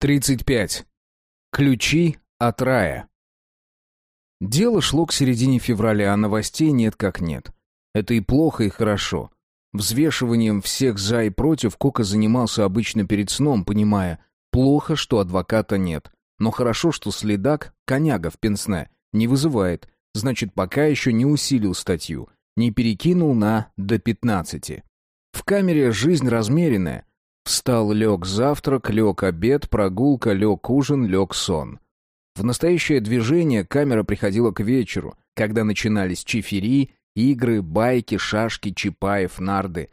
35. Ключи от рая. Дело шло к середине февраля, а новостей нет как нет. Это и плохо, и хорошо. Взвешиванием всех за и против Кока занимался обычно перед сном, понимая, плохо, что адвоката нет, но хорошо, что следак, коняга в пенсне, не вызывает, значит, пока еще не усилил статью, не перекинул на до 15. В камере жизнь размеренная, Встал, лег завтрак, лег обед, прогулка, лег ужин, лег сон. В настоящее движение камера приходила к вечеру, когда начинались чифери, игры, байки, шашки, чапаев, нарды.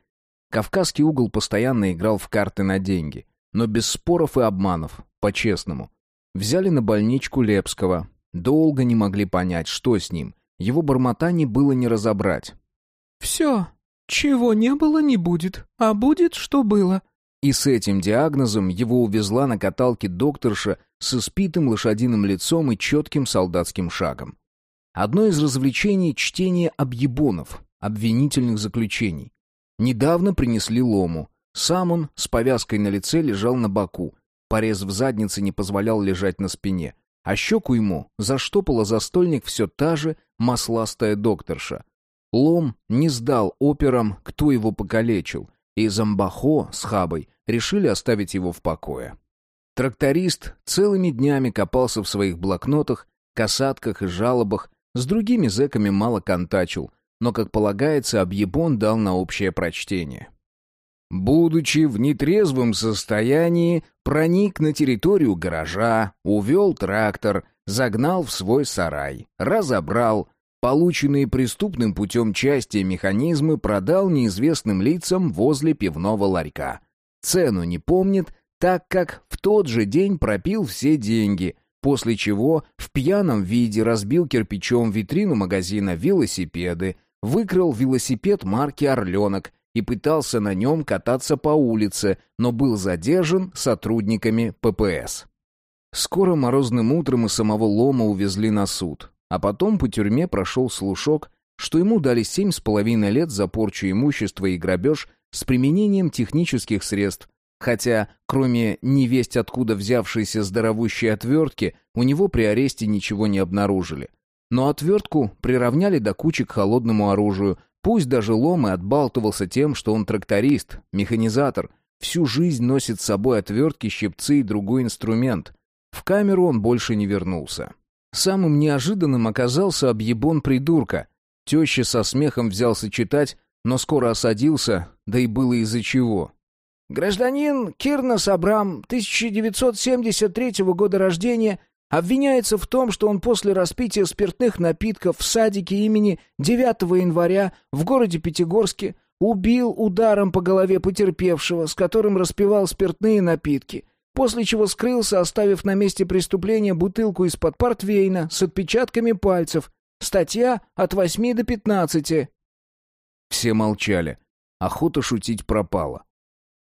Кавказский угол постоянно играл в карты на деньги, но без споров и обманов, по-честному. Взяли на больничку Лепского. Долго не могли понять, что с ним. Его бормотание было не разобрать. «Все, чего не было, не будет, а будет, что было», и с этим диагнозом его увезла на каталке докторша с испитым лошадиным лицом и четким солдатским шагом. Одно из развлечений — чтение объебонов, обвинительных заключений. Недавно принесли лому. Сам он с повязкой на лице лежал на боку. Порез в заднице не позволял лежать на спине. А щеку ему заштопала застольник все та же масластая докторша. Лом не сдал операм, кто его покалечил, и Замбахо с Хабой решили оставить его в покое. Тракторист целыми днями копался в своих блокнотах, касатках и жалобах, с другими зэками мало контачил, но, как полагается, объебон дал на общее прочтение. Будучи в нетрезвом состоянии, проник на территорию гаража, увел трактор, загнал в свой сарай, разобрал, полученные преступным путем части механизмы продал неизвестным лицам возле пивного ларька. Цену не помнит, так как в тот же день пропил все деньги, после чего в пьяном виде разбил кирпичом витрину магазина велосипеды, выкрал велосипед марки «Орленок» и пытался на нем кататься по улице, но был задержан сотрудниками ППС. Скоро морозным утром и самого Лома увезли на суд, а потом по тюрьме прошел слушок, что ему дали семь с половиной лет за порчу имущества и грабеж с применением технических средств, хотя, кроме невесть откуда взявшейся здоровущей отвертки, у него при аресте ничего не обнаружили. Но отвертку приравняли до кучи к холодному оружию, пусть даже Лом и отбалтывался тем, что он тракторист, механизатор, всю жизнь носит с собой отвертки, щипцы и другой инструмент. В камеру он больше не вернулся. Самым неожиданным оказался объебон придурка. Теща со смехом взялся читать, но скоро осадился, да и было из-за чего. Гражданин Кирнос Абрам, 1973 года рождения, обвиняется в том, что он после распития спиртных напитков в садике имени 9 января в городе Пятигорске убил ударом по голове потерпевшего, с которым распивал спиртные напитки, после чего скрылся, оставив на месте преступления бутылку из-под портвейна с отпечатками пальцев. Статья от 8 до 15. Все молчали. Охота шутить пропала.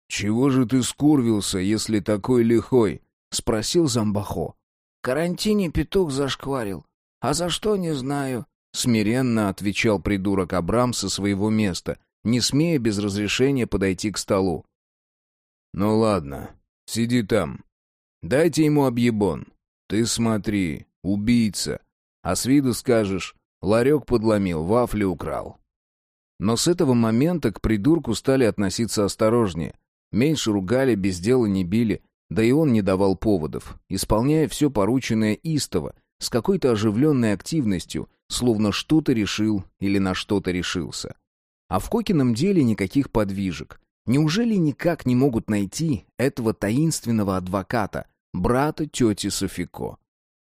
«Чего же ты скурвился, если такой лихой?» — спросил Замбахо. «Карантине петух зашкварил. А за что, не знаю». Смиренно отвечал придурок Абрам со своего места, не смея без разрешения подойти к столу. «Ну ладно, сиди там. Дайте ему объебон. Ты смотри, убийца. А с виду скажешь, ларек подломил, вафли украл». Но с этого момента к придурку стали относиться осторожнее. Меньше ругали, без дела не били, да и он не давал поводов, исполняя все порученное истово, с какой-то оживленной активностью, словно что-то решил или на что-то решился. А в Кокином деле никаких подвижек. Неужели никак не могут найти этого таинственного адвоката, брата тети Софико?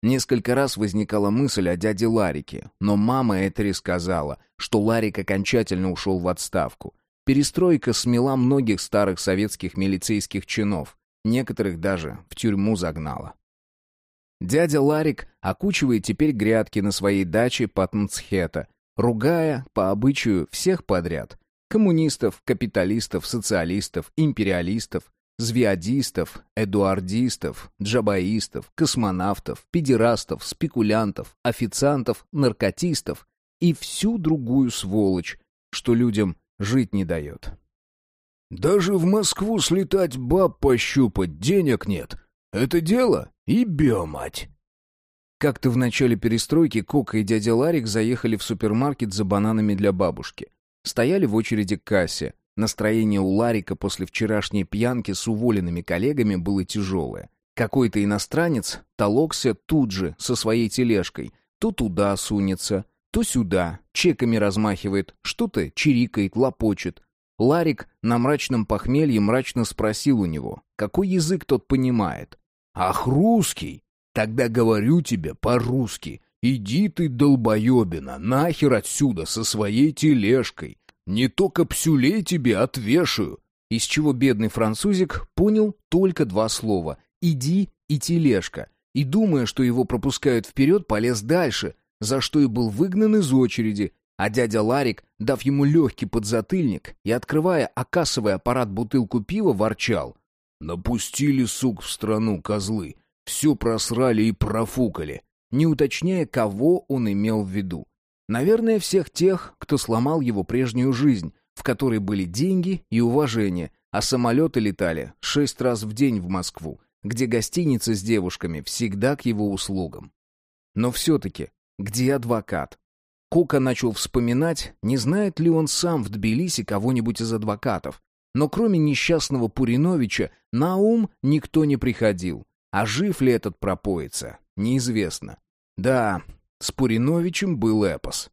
Несколько раз возникала мысль о дяде Ларике, но мама Этери сказала, что Ларик окончательно ушел в отставку. Перестройка смела многих старых советских милицейских чинов, некоторых даже в тюрьму загнала. Дядя Ларик окучивает теперь грядки на своей даче Патнцхета, ругая по обычаю всех подряд. Коммунистов, капиталистов, социалистов, империалистов, звиадистов, эдуардистов, джабаистов, космонавтов, педерастов, спекулянтов, официантов, наркотистов и всю другую сволочь, что людям жить не дает. «Даже в Москву слетать баб пощупать денег нет», Это дело и биомать. Как-то в начале перестройки Кока и дядя Ларик заехали в супермаркет за бананами для бабушки. Стояли в очереди к кассе. Настроение у Ларика после вчерашней пьянки с уволенными коллегами было тяжелое. Какой-то иностранец толокся тут же со своей тележкой. То туда сунется, то сюда, чеками размахивает, что-то чирикает, лопочет. Ларик на мрачном похмелье мрачно спросил у него, какой язык тот понимает. «Ах, русский! Тогда говорю тебе по-русски. Иди ты, долбоебина, нахер отсюда со своей тележкой. Не то капсюлей тебе отвешаю. Из чего бедный французик понял только два слова «иди» и «тележка», и, думая, что его пропускают вперед, полез дальше, за что и был выгнан из очереди, а дядя Ларик, дав ему легкий подзатыльник и, открывая окассовый аппарат бутылку пива, ворчал. «Напустили сук в страну, козлы. Все просрали и профукали, не уточняя, кого он имел в виду. Наверное, всех тех, кто сломал его прежнюю жизнь, в которой были деньги и уважение, а самолеты летали шесть раз в день в Москву, где гостиницы с девушками всегда к его услугам. Но все-таки, где адвокат? Кока начал вспоминать, не знает ли он сам в Тбилиси кого-нибудь из адвокатов. Но кроме несчастного Пуриновича на ум никто не приходил. А жив ли этот пропоица, неизвестно. Да, с Пуриновичем был эпос.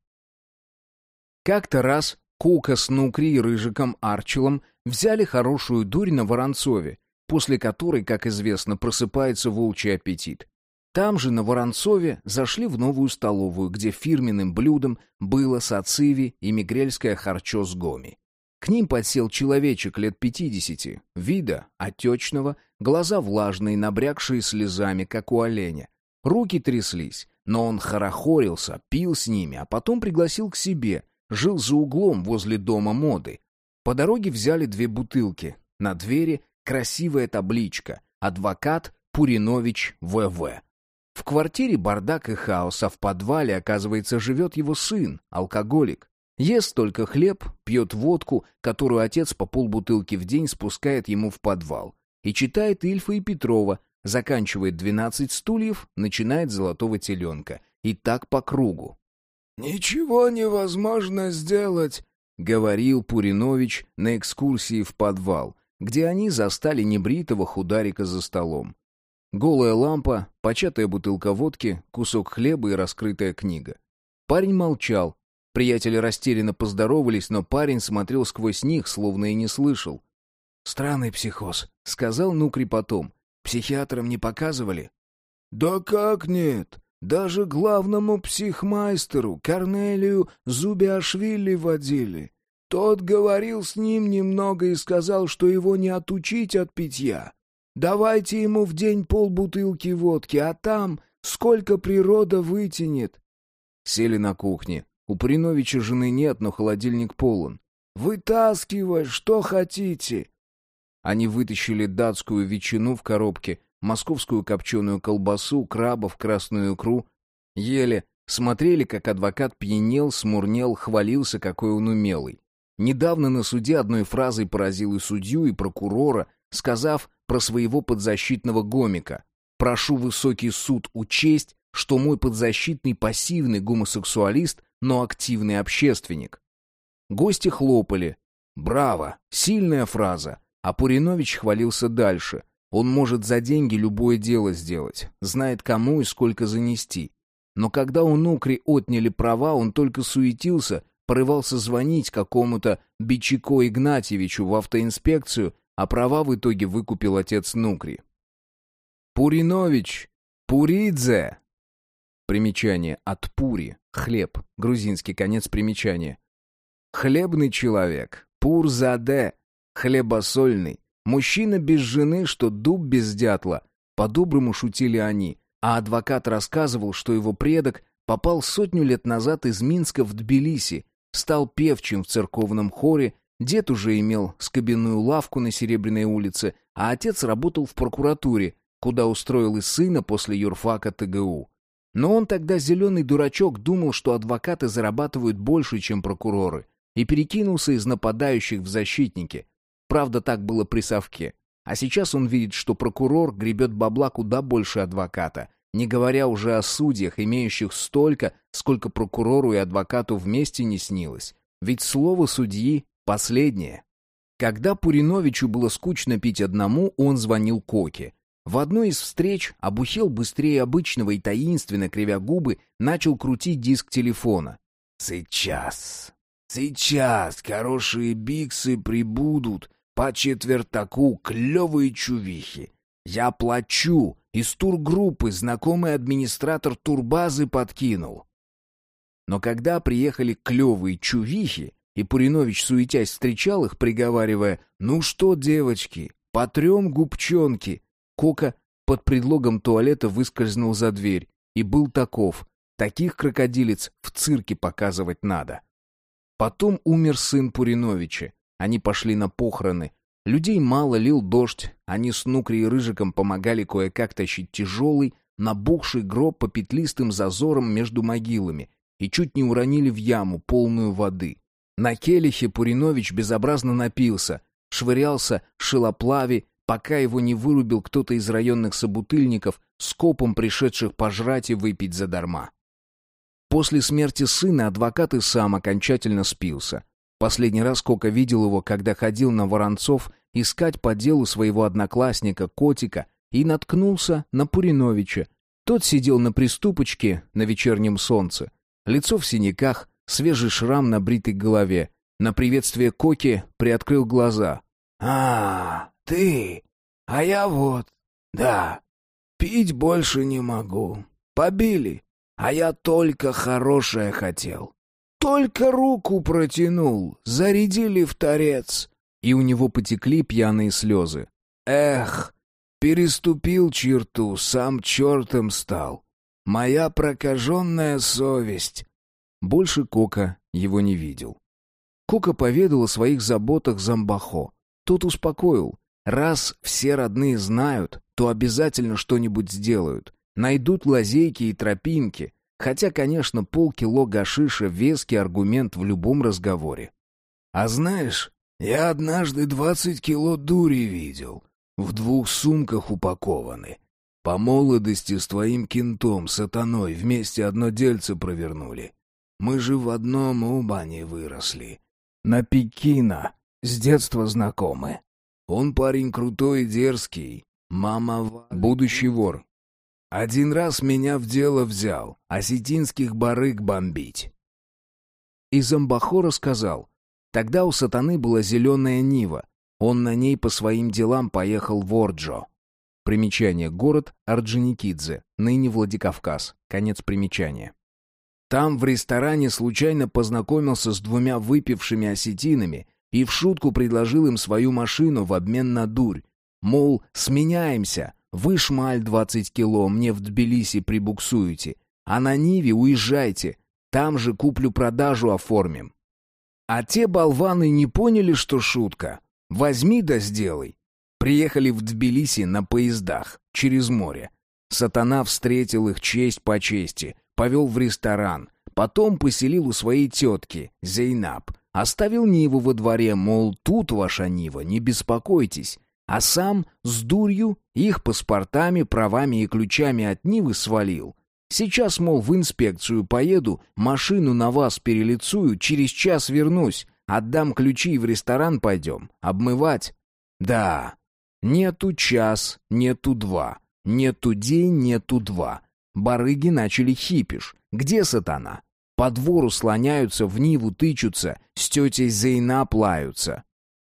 Как-то раз Кука с Нукри и Рыжиком Арчелом взяли хорошую дурь на Воронцове, после которой, как известно, просыпается волчий аппетит. Там же, на Воронцове, зашли в новую столовую, где фирменным блюдом было сациви и мигрельское харчо с гоми. К ним подсел человечек лет пятидесяти, вида отечного, глаза влажные, набрякшие слезами, как у оленя. Руки тряслись, но он хорохорился, пил с ними, а потом пригласил к себе, жил за углом возле дома моды. По дороге взяли две бутылки. На двери красивая табличка «Адвокат Пуринович В.В». В квартире бардак и хаос, а в подвале, оказывается, живет его сын, алкоголик. Ест только хлеб, пьет водку, которую отец по полбутылки в день спускает ему в подвал. И читает Ильфа и Петрова, заканчивает «Двенадцать стульев», начинает «Золотого теленка». И так по кругу. «Ничего невозможно сделать», — говорил Пуринович на экскурсии в подвал, где они застали небритого хударика за столом. Голая лампа, початая бутылка водки, кусок хлеба и раскрытая книга. Парень молчал, Приятели растерянно поздоровались, но парень смотрел сквозь них, словно и не слышал. «Странный психоз», — сказал Нукри потом. «Психиатрам не показывали?» «Да как нет? Даже главному психмайстеру, Корнелию Зубиашвили водили. Тот говорил с ним немного и сказал, что его не отучить от питья. Давайте ему в день полбутылки водки, а там сколько природа вытянет». Сели на кухне. У Приновича жены нет, но холодильник полон. «Вытаскивай, что хотите!» Они вытащили датскую ветчину в коробке, московскую копченую колбасу, крабов, красную икру. Ели, смотрели, как адвокат пьянел, смурнел, хвалился, какой он умелый. Недавно на суде одной фразой поразил и судью, и прокурора, сказав про своего подзащитного гомика. «Прошу высокий суд учесть, что мой подзащитный пассивный гомосексуалист но активный общественник. Гости хлопали. «Браво! Сильная фраза!» А Пуринович хвалился дальше. Он может за деньги любое дело сделать, знает кому и сколько занести. Но когда у Нукри отняли права, он только суетился, порывался звонить какому-то Бичико Игнатьевичу в автоинспекцию, а права в итоге выкупил отец Нукри. «Пуринович! Пуридзе!» Примечание от Пури. Хлеб. Грузинский конец примечания. Хлебный человек. Пурзаде. Хлебосольный. Мужчина без жены, что дуб без дятла. По-доброму шутили они. А адвокат рассказывал, что его предок попал сотню лет назад из Минска в Тбилиси, стал певчим в церковном хоре, дед уже имел скобяную лавку на Серебряной улице, а отец работал в прокуратуре, куда устроил и сына после юрфака ТГУ. Но он тогда, зеленый дурачок, думал, что адвокаты зарабатывают больше, чем прокуроры, и перекинулся из нападающих в защитники. Правда, так было при совке. А сейчас он видит, что прокурор гребет бабла куда больше адвоката, не говоря уже о судьях, имеющих столько, сколько прокурору и адвокату вместе не снилось. Ведь слово судьи последнее. Когда Пуриновичу было скучно пить одному, он звонил Коке. В одной из встреч Обухел быстрее обычного и таинственно, кривя губы, начал крутить диск телефона. «Сейчас, сейчас хорошие биксы прибудут по четвертаку, клевые чувихи. Я плачу, из тургруппы знакомый администратор турбазы подкинул». Но когда приехали клевые чувихи, и Пуринович, суетясь, встречал их, приговаривая «Ну что, девочки, потрем губчонки», Кока под предлогом туалета выскользнул за дверь. И был таков. Таких крокодилец в цирке показывать надо. Потом умер сын Пуриновича. Они пошли на похороны. Людей мало, лил дождь. Они с Нукри и Рыжиком помогали кое-как тащить тяжелый, набухший гроб по петлистым зазорам между могилами и чуть не уронили в яму, полную воды. На келихе Пуринович безобразно напился, швырялся шилоплави, пока его не вырубил кто-то из районных собутыльников, скопом пришедших пожрать и выпить задарма. После смерти сына адвокат и сам окончательно спился. Последний раз Кока видел его, когда ходил на Воронцов искать по делу своего одноклассника, котика, и наткнулся на Пуриновича. Тот сидел на приступочке на вечернем солнце. Лицо в синяках, свежий шрам на бритой голове. На приветствие Коки приоткрыл глаза. «А, ты? А я вот. Да. Пить больше не могу. Побили. А я только хорошее хотел. Только руку протянул. Зарядили в торец. И у него потекли пьяные слезы. Эх, переступил черту, сам чертом стал. Моя прокаженная совесть. Больше Кока его не видел. Кока поведал о своих заботах Замбахо. Тот успокоил. Раз все родные знают, то обязательно что-нибудь сделают. Найдут лазейки и тропинки. Хотя, конечно, полкило гашиша — веский аргумент в любом разговоре. «А знаешь, я однажды двадцать кило дури видел. В двух сумках упакованы. По молодости с твоим кентом, сатаной, вместе одно дельце провернули. Мы же в одном убане выросли. На Пекина, с детства знакомы. Он парень крутой и дерзкий. Мама... Будущий вор. Один раз меня в дело взял. Осетинских барыг бомбить. И Замбахо рассказал. Тогда у сатаны была зеленая Нива. Он на ней по своим делам поехал в Орджо. Примечание. Город Орджоникидзе. Ныне Владикавказ. Конец примечания. Там в ресторане случайно познакомился с двумя выпившими осетинами и в шутку предложил им свою машину в обмен на дурь. Мол, сменяемся, вы шмаль двадцать кило, мне в Тбилиси прибуксуете, а на Ниве уезжайте, там же куплю-продажу оформим. А те болваны не поняли, что шутка. Возьми да сделай. Приехали в Тбилиси на поездах, через море. Сатана встретил их честь по чести, повел в ресторан, потом поселил у своей тетки, Зейнаб, Оставил Ниву во дворе, мол, тут ваша Нива, не беспокойтесь. А сам с дурью их паспортами, правами и ключами от Нивы свалил. Сейчас, мол, в инспекцию поеду, машину на вас перелицую, через час вернусь, отдам ключи и в ресторан пойдем, обмывать. Да, нету час, нету два, нету день, нету два. Барыги начали хипиш. Где сатана? По двору слоняются, в Ниву тычутся, с тетей Зейна плаются.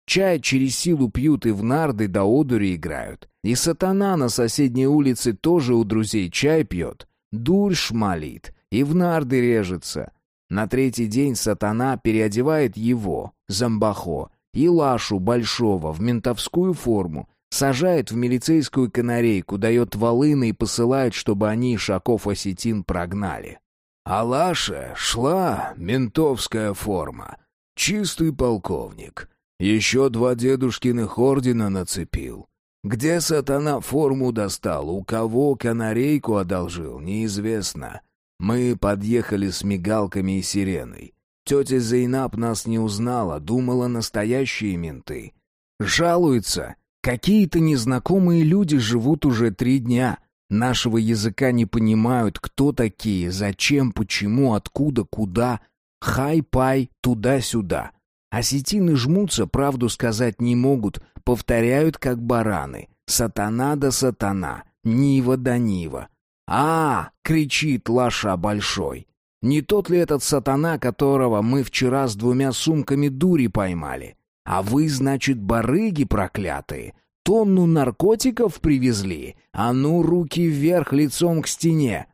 Чай через силу пьют и в нарды до одури играют. И сатана на соседней улице тоже у друзей чай пьет. Дурь шмалит и в нарды режется. На третий день сатана переодевает его, зомбахо, и Лашу Большого в ментовскую форму, сажает в милицейскую канарейку, дает волыны и посылает, чтобы они Ишаков осетин прогнали. А Лаша шла ментовская форма. Чистый полковник. Еще два дедушкиных ордена нацепил. Где сатана форму достал, у кого канарейку одолжил, неизвестно. Мы подъехали с мигалками и сиреной. Тетя Зейнаб нас не узнала, думала настоящие менты. Жалуется. Какие-то незнакомые люди живут уже три дня. Нашего языка не понимают, кто такие, зачем, почему, откуда, куда. Хай-пай, туда-сюда. Осетины жмутся, правду сказать не могут, повторяют как бараны. Сатана да сатана, Нива да Нива. «А!» — кричит Лаша Большой. «Не тот ли этот сатана, которого мы вчера с двумя сумками дури поймали? А вы, значит, барыги проклятые, тонну наркотиков привезли? А ну, руки вверх, лицом к стене!»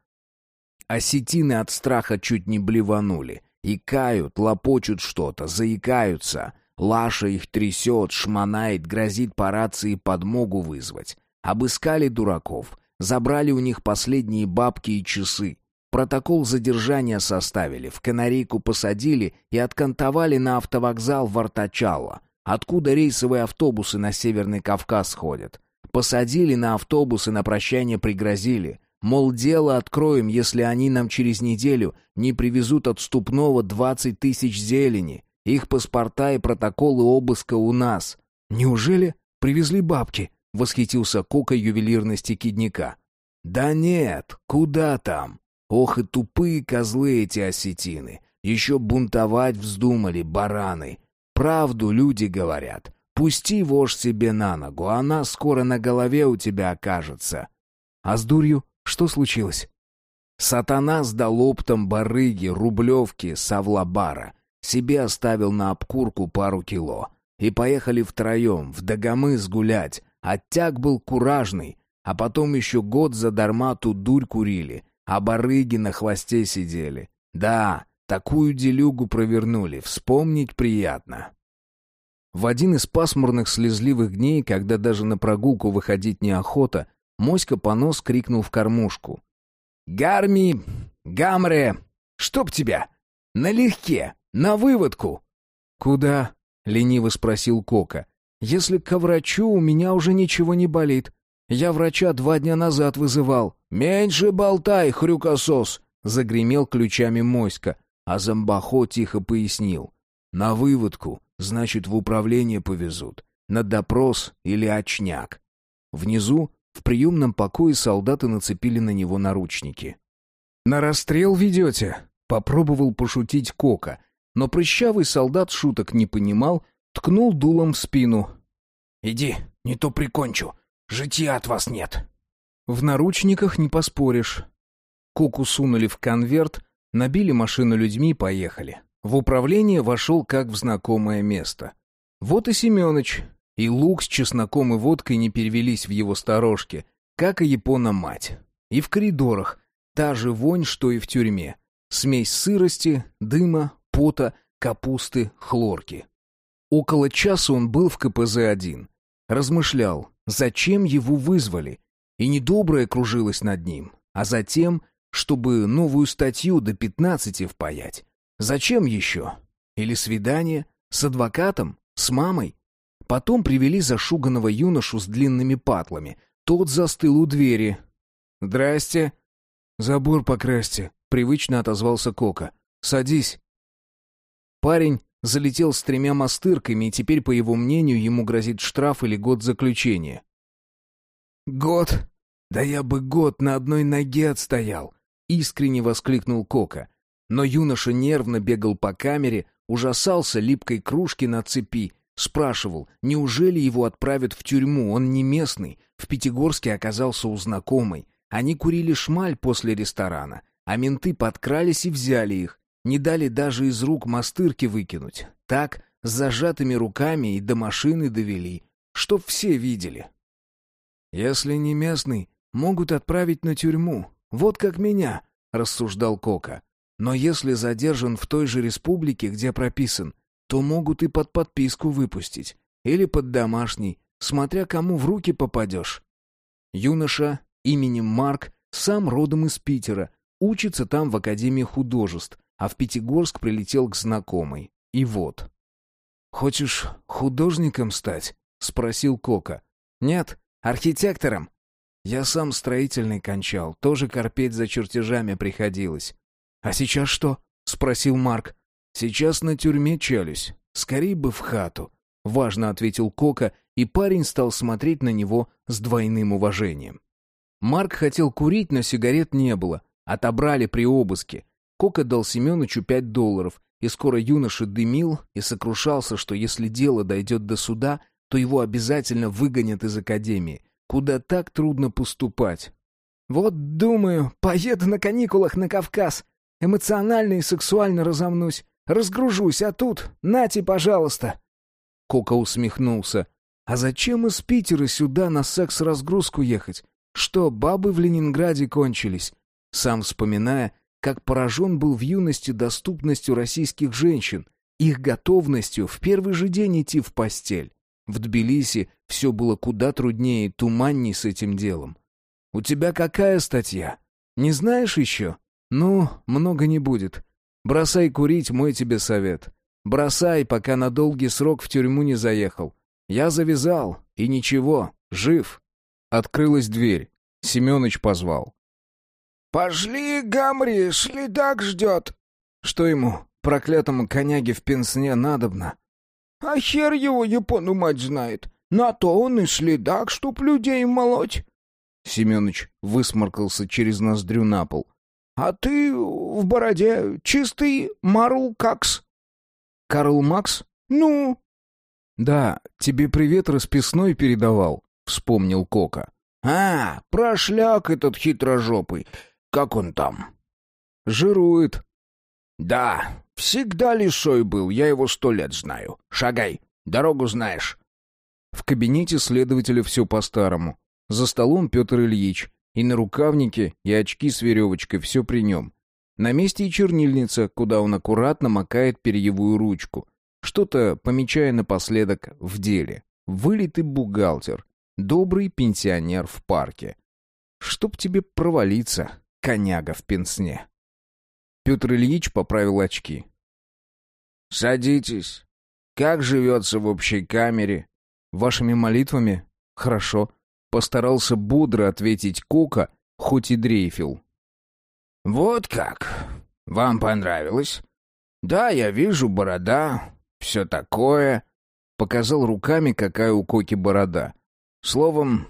Осетины от страха чуть не блеванули. И кают, лопочут что-то, заикаются. Лаша их трясет, шмонает, грозит по рации подмогу вызвать. Обыскали дураков, забрали у них последние бабки и часы. Протокол задержания составили, в канарейку посадили и откантовали на автовокзал в Артачало, откуда рейсовые автобусы на Северный Кавказ ходят. Посадили на автобусы, на прощание пригрозили. Мол, дело откроем, если они нам через неделю не привезут отступного двадцать тысяч зелени. Их паспорта и протоколы обыска у нас. Неужели привезли бабки? Восхитился Кока ювелирности кидника. Да нет, куда там? Ох и тупые козлы эти осетины. Еще бунтовать вздумали, бараны. Правду люди говорят. Пусти вождь себе на ногу, она скоро на голове у тебя окажется. А с дурью что случилось? Сатана сдал оптом барыги, рублевки, савлабара. Себе оставил на обкурку пару кило. И поехали втроем, в Дагомыс гулять. Оттяг был куражный. А потом еще год задарма ту дурь курили. А барыги на хвосте сидели. Да, такую делюгу провернули. Вспомнить приятно. В один из пасмурных слезливых дней, когда даже на прогулку выходить неохота, Моська понос крикнул в кормушку. «Гарми! Гамре! Чтоб тебя! Налегке! На выводку!» «Куда?» — лениво спросил Кока. «Если к врачу, у меня уже ничего не болит. Я врача два дня назад вызывал». «Меньше болтай, хрюкосос!» — загремел ключами Моська, а Замбахо тихо пояснил. «На выводку, значит, в управление повезут. На допрос или очняк». Внизу в приемном покое солдаты нацепили на него наручники. «На расстрел ведете?» — попробовал пошутить Кока, но прыщавый солдат шуток не понимал, ткнул дулом в спину. «Иди, не то прикончу. Житья от вас нет». «В наручниках не поспоришь». Коку сунули в конверт, набили машину людьми и поехали. В управление вошел как в знакомое место. Вот и Семёныч, и лук с чесноком и водкой не перевелись в его сторожке, как и япона-мать. И в коридорах та же вонь, что и в тюрьме. Смесь сырости, дыма, пота, капусты, хлорки. Около часа он был в КПЗ-1. Размышлял, зачем его вызвали. И недоброе кружилось над ним. А затем, чтобы новую статью до пятнадцати впаять. Зачем еще? Или свидание? С адвокатом? С мамой? Потом привели зашуганного юношу с длинными патлами. Тот застыл у двери. «Здрасте». «Забор покрасьте», — привычно отозвался Кока. «Садись». Парень залетел с тремя мастырками, и теперь, по его мнению, ему грозит штраф или год заключения. «Год? Да я бы год на одной ноге отстоял!» — искренне воскликнул Кока. Но юноша нервно бегал по камере, ужасался липкой кружки на цепи, Спрашивал, неужели его отправят в тюрьму, он не местный, в Пятигорске оказался у знакомой. Они курили шмаль после ресторана, а менты подкрались и взяли их, не дали даже из рук мастырки выкинуть. Так, с зажатыми руками и до машины довели, чтоб все видели. «Если не местный, могут отправить на тюрьму, вот как меня», — рассуждал Кока. «Но если задержан в той же республике, где прописан, то могут и под подписку выпустить. Или под домашний, смотря кому в руки попадешь. Юноша именем Марк сам родом из Питера, учится там в Академии художеств, а в Пятигорск прилетел к знакомой. И вот. «Хочешь художником стать?» — спросил Кока. «Нет, архитектором». «Я сам строительный кончал, тоже корпеть за чертежами приходилось». «А сейчас что?» — спросил Марк. Сейчас на тюрьме чалюсь. Скорей бы в хату. Важно ответил Кока и парень стал смотреть на него с двойным уважением. Марк хотел курить, но сигарет не было. Отобрали при обыске. Кока дал Семеновичу пять долларов, и скоро юноша дымил и сокрушался, что если дело дойдет до суда, то его обязательно выгонят из академии, куда так трудно поступать. «Вот, думаю, поеду на каникулах на Кавказ. Эмоционально и сексуально разомнусь. Разгружусь, а тут, нате, пожалуйста». Кока усмехнулся. «А зачем из Питера сюда на секс-разгрузку ехать? Что, бабы в Ленинграде кончились?» Сам вспоминая, как поражен был в юности доступностью российских женщин, их готовностью в первый же день идти в постель. В Тбилиси все было куда труднее и туманней с этим делом. «У тебя какая статья? Не знаешь еще? Ну, много не будет. Бросай курить, мой тебе совет. Бросай, пока на долгий срок в тюрьму не заехал. Я завязал, и ничего, жив». Открылась дверь. Семёныч позвал. «Пошли, Гамри, следак ждет». «Что ему, проклятому коняге в пенсне надобно?» «А хер его Япону мать знает. На то он и следак, чтоб людей молоть». Семёныч высморкался через ноздрю на пол. «А ты в бороде чистый Марл Какс?» «Карл Макс?» «Ну?» «Да, тебе привет расписной передавал», — вспомнил Кока. «А, прошляк этот хитрожопый. Как он там?» «Жирует». «Да, всегда лисой был, я его сто лет знаю. Шагай, дорогу знаешь». В кабинете следователя все по-старому. За столом Петр Ильич. И на рукавнике, и очки с веревочкой, все при нем. На месте и чернильница, куда он аккуратно макает перьевую ручку. Что-то помечая напоследок в деле. Вылитый бухгалтер. Добрый пенсионер в парке. Чтоб тебе провалиться, коняга в пенсне. Петр Ильич поправил очки. «Садитесь. Как живется в общей камере?» «Вашими молитвами? Хорошо». Постарался бодро ответить Кока, хоть и дрейфил. «Вот как? Вам понравилось? Да, я вижу, борода, все такое». Показал руками, какая у Коки борода. Словом,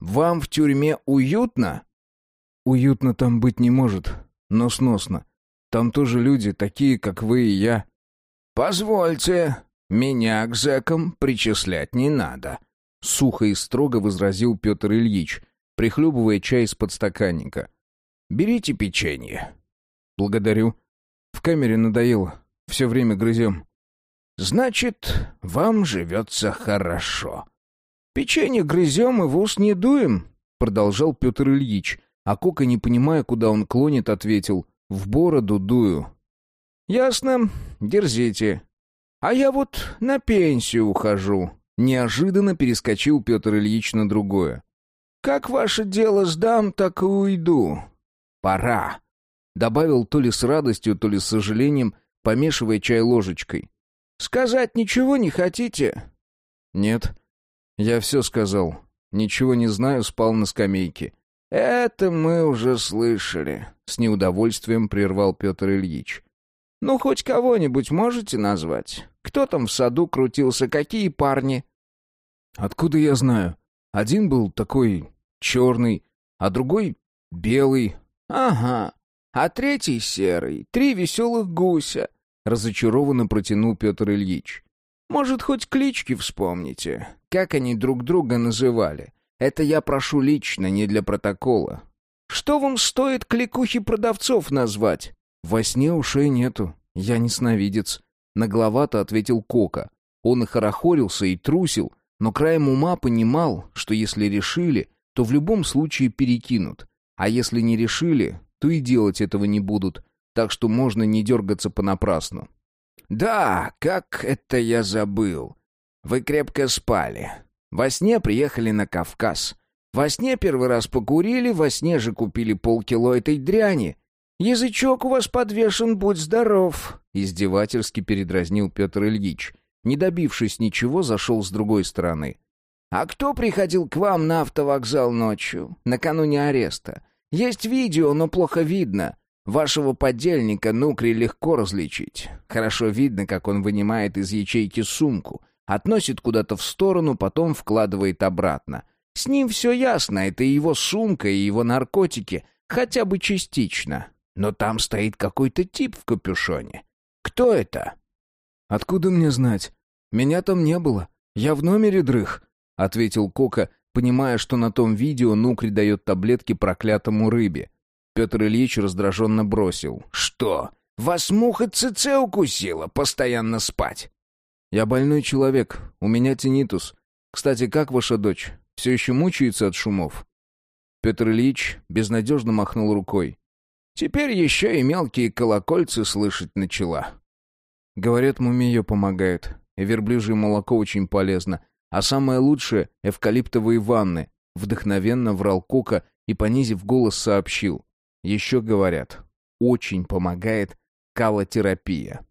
вам в тюрьме уютно? Уютно там быть не может, но сносно. Там тоже люди, такие, как вы и я. Позвольте, меня к зэкам причислять не надо. Сухо и строго возразил Петр Ильич, прихлебывая чай из подстаканника. «Берите печенье». «Благодарю. В камере надоело. Все время грызем». «Значит, вам живется хорошо. Печенье грызем и в ус не дуем», — продолжал Петр Ильич, а Кока, не понимая, куда он клонит, ответил «в бороду дую». «Ясно. Дерзите. А я вот на пенсию ухожу. Неожиданно перескочил Петр Ильич на другое. «Как ваше дело сдам, так и уйду. Пора», — добавил то ли с радостью, то ли с сожалением, помешивая чай ложечкой. «Сказать ничего не хотите?» «Нет. Я все сказал. Ничего не знаю, спал на скамейке». «Это мы уже слышали», — с неудовольствием прервал Петр Ильич. «Ну, хоть кого-нибудь можете назвать? Кто там в саду крутился, какие парни?» «Откуда я знаю? Один был такой черный, а другой белый». «Ага, а третий серый, три веселых гуся», — разочарованно протянул Петр Ильич. «Может, хоть клички вспомните, как они друг друга называли? Это я прошу лично, не для протокола. Что вам стоит кликухи продавцов назвать?» «Во сне ушей нету. Я не сновидец», — нагловато ответил Кока. Он и хорохорился, и трусил, но краем ума понимал, что если решили, то в любом случае перекинут. А если не решили, то и делать этого не будут, так что можно не дергаться понапрасну. «Да, как это я забыл. Вы крепко спали. Во сне приехали на Кавказ. Во сне первый раз покурили, во сне же купили полкило этой дряни. «Язычок у вас подвешен, будь здоров!» — издевательски передразнил Петр Ильич. Не добившись ничего, зашел с другой стороны. «А кто приходил к вам на автовокзал ночью, накануне ареста? Есть видео, но плохо видно. Вашего подельника Нукри легко различить. Хорошо видно, как он вынимает из ячейки сумку, относит куда-то в сторону, потом вкладывает обратно. С ним все ясно, это его сумка и его наркотики, хотя бы частично. Но там стоит какой-то тип в капюшоне. Кто это? Откуда мне знать? Меня там не было. Я в номере дрых, ответил Кока, понимая, что на том видео Нукри дает таблетки проклятому рыбе. Петр Ильич раздраженно бросил. «Что? Вас муха ЦЦ укусила? Постоянно спать?» «Я больной человек. У меня тинитус. Кстати, как ваша дочь? Все еще мучается от шумов?» Петр Ильич безнадежно махнул рукой. «Теперь еще и мелкие колокольцы слышать начала». Говорят, мумия помогает. Верблюжье молоко очень полезно. А самое лучшее — эвкалиптовые ванны. Вдохновенно врал Кока и, понизив голос, сообщил. Еще говорят, очень помогает калотерапия.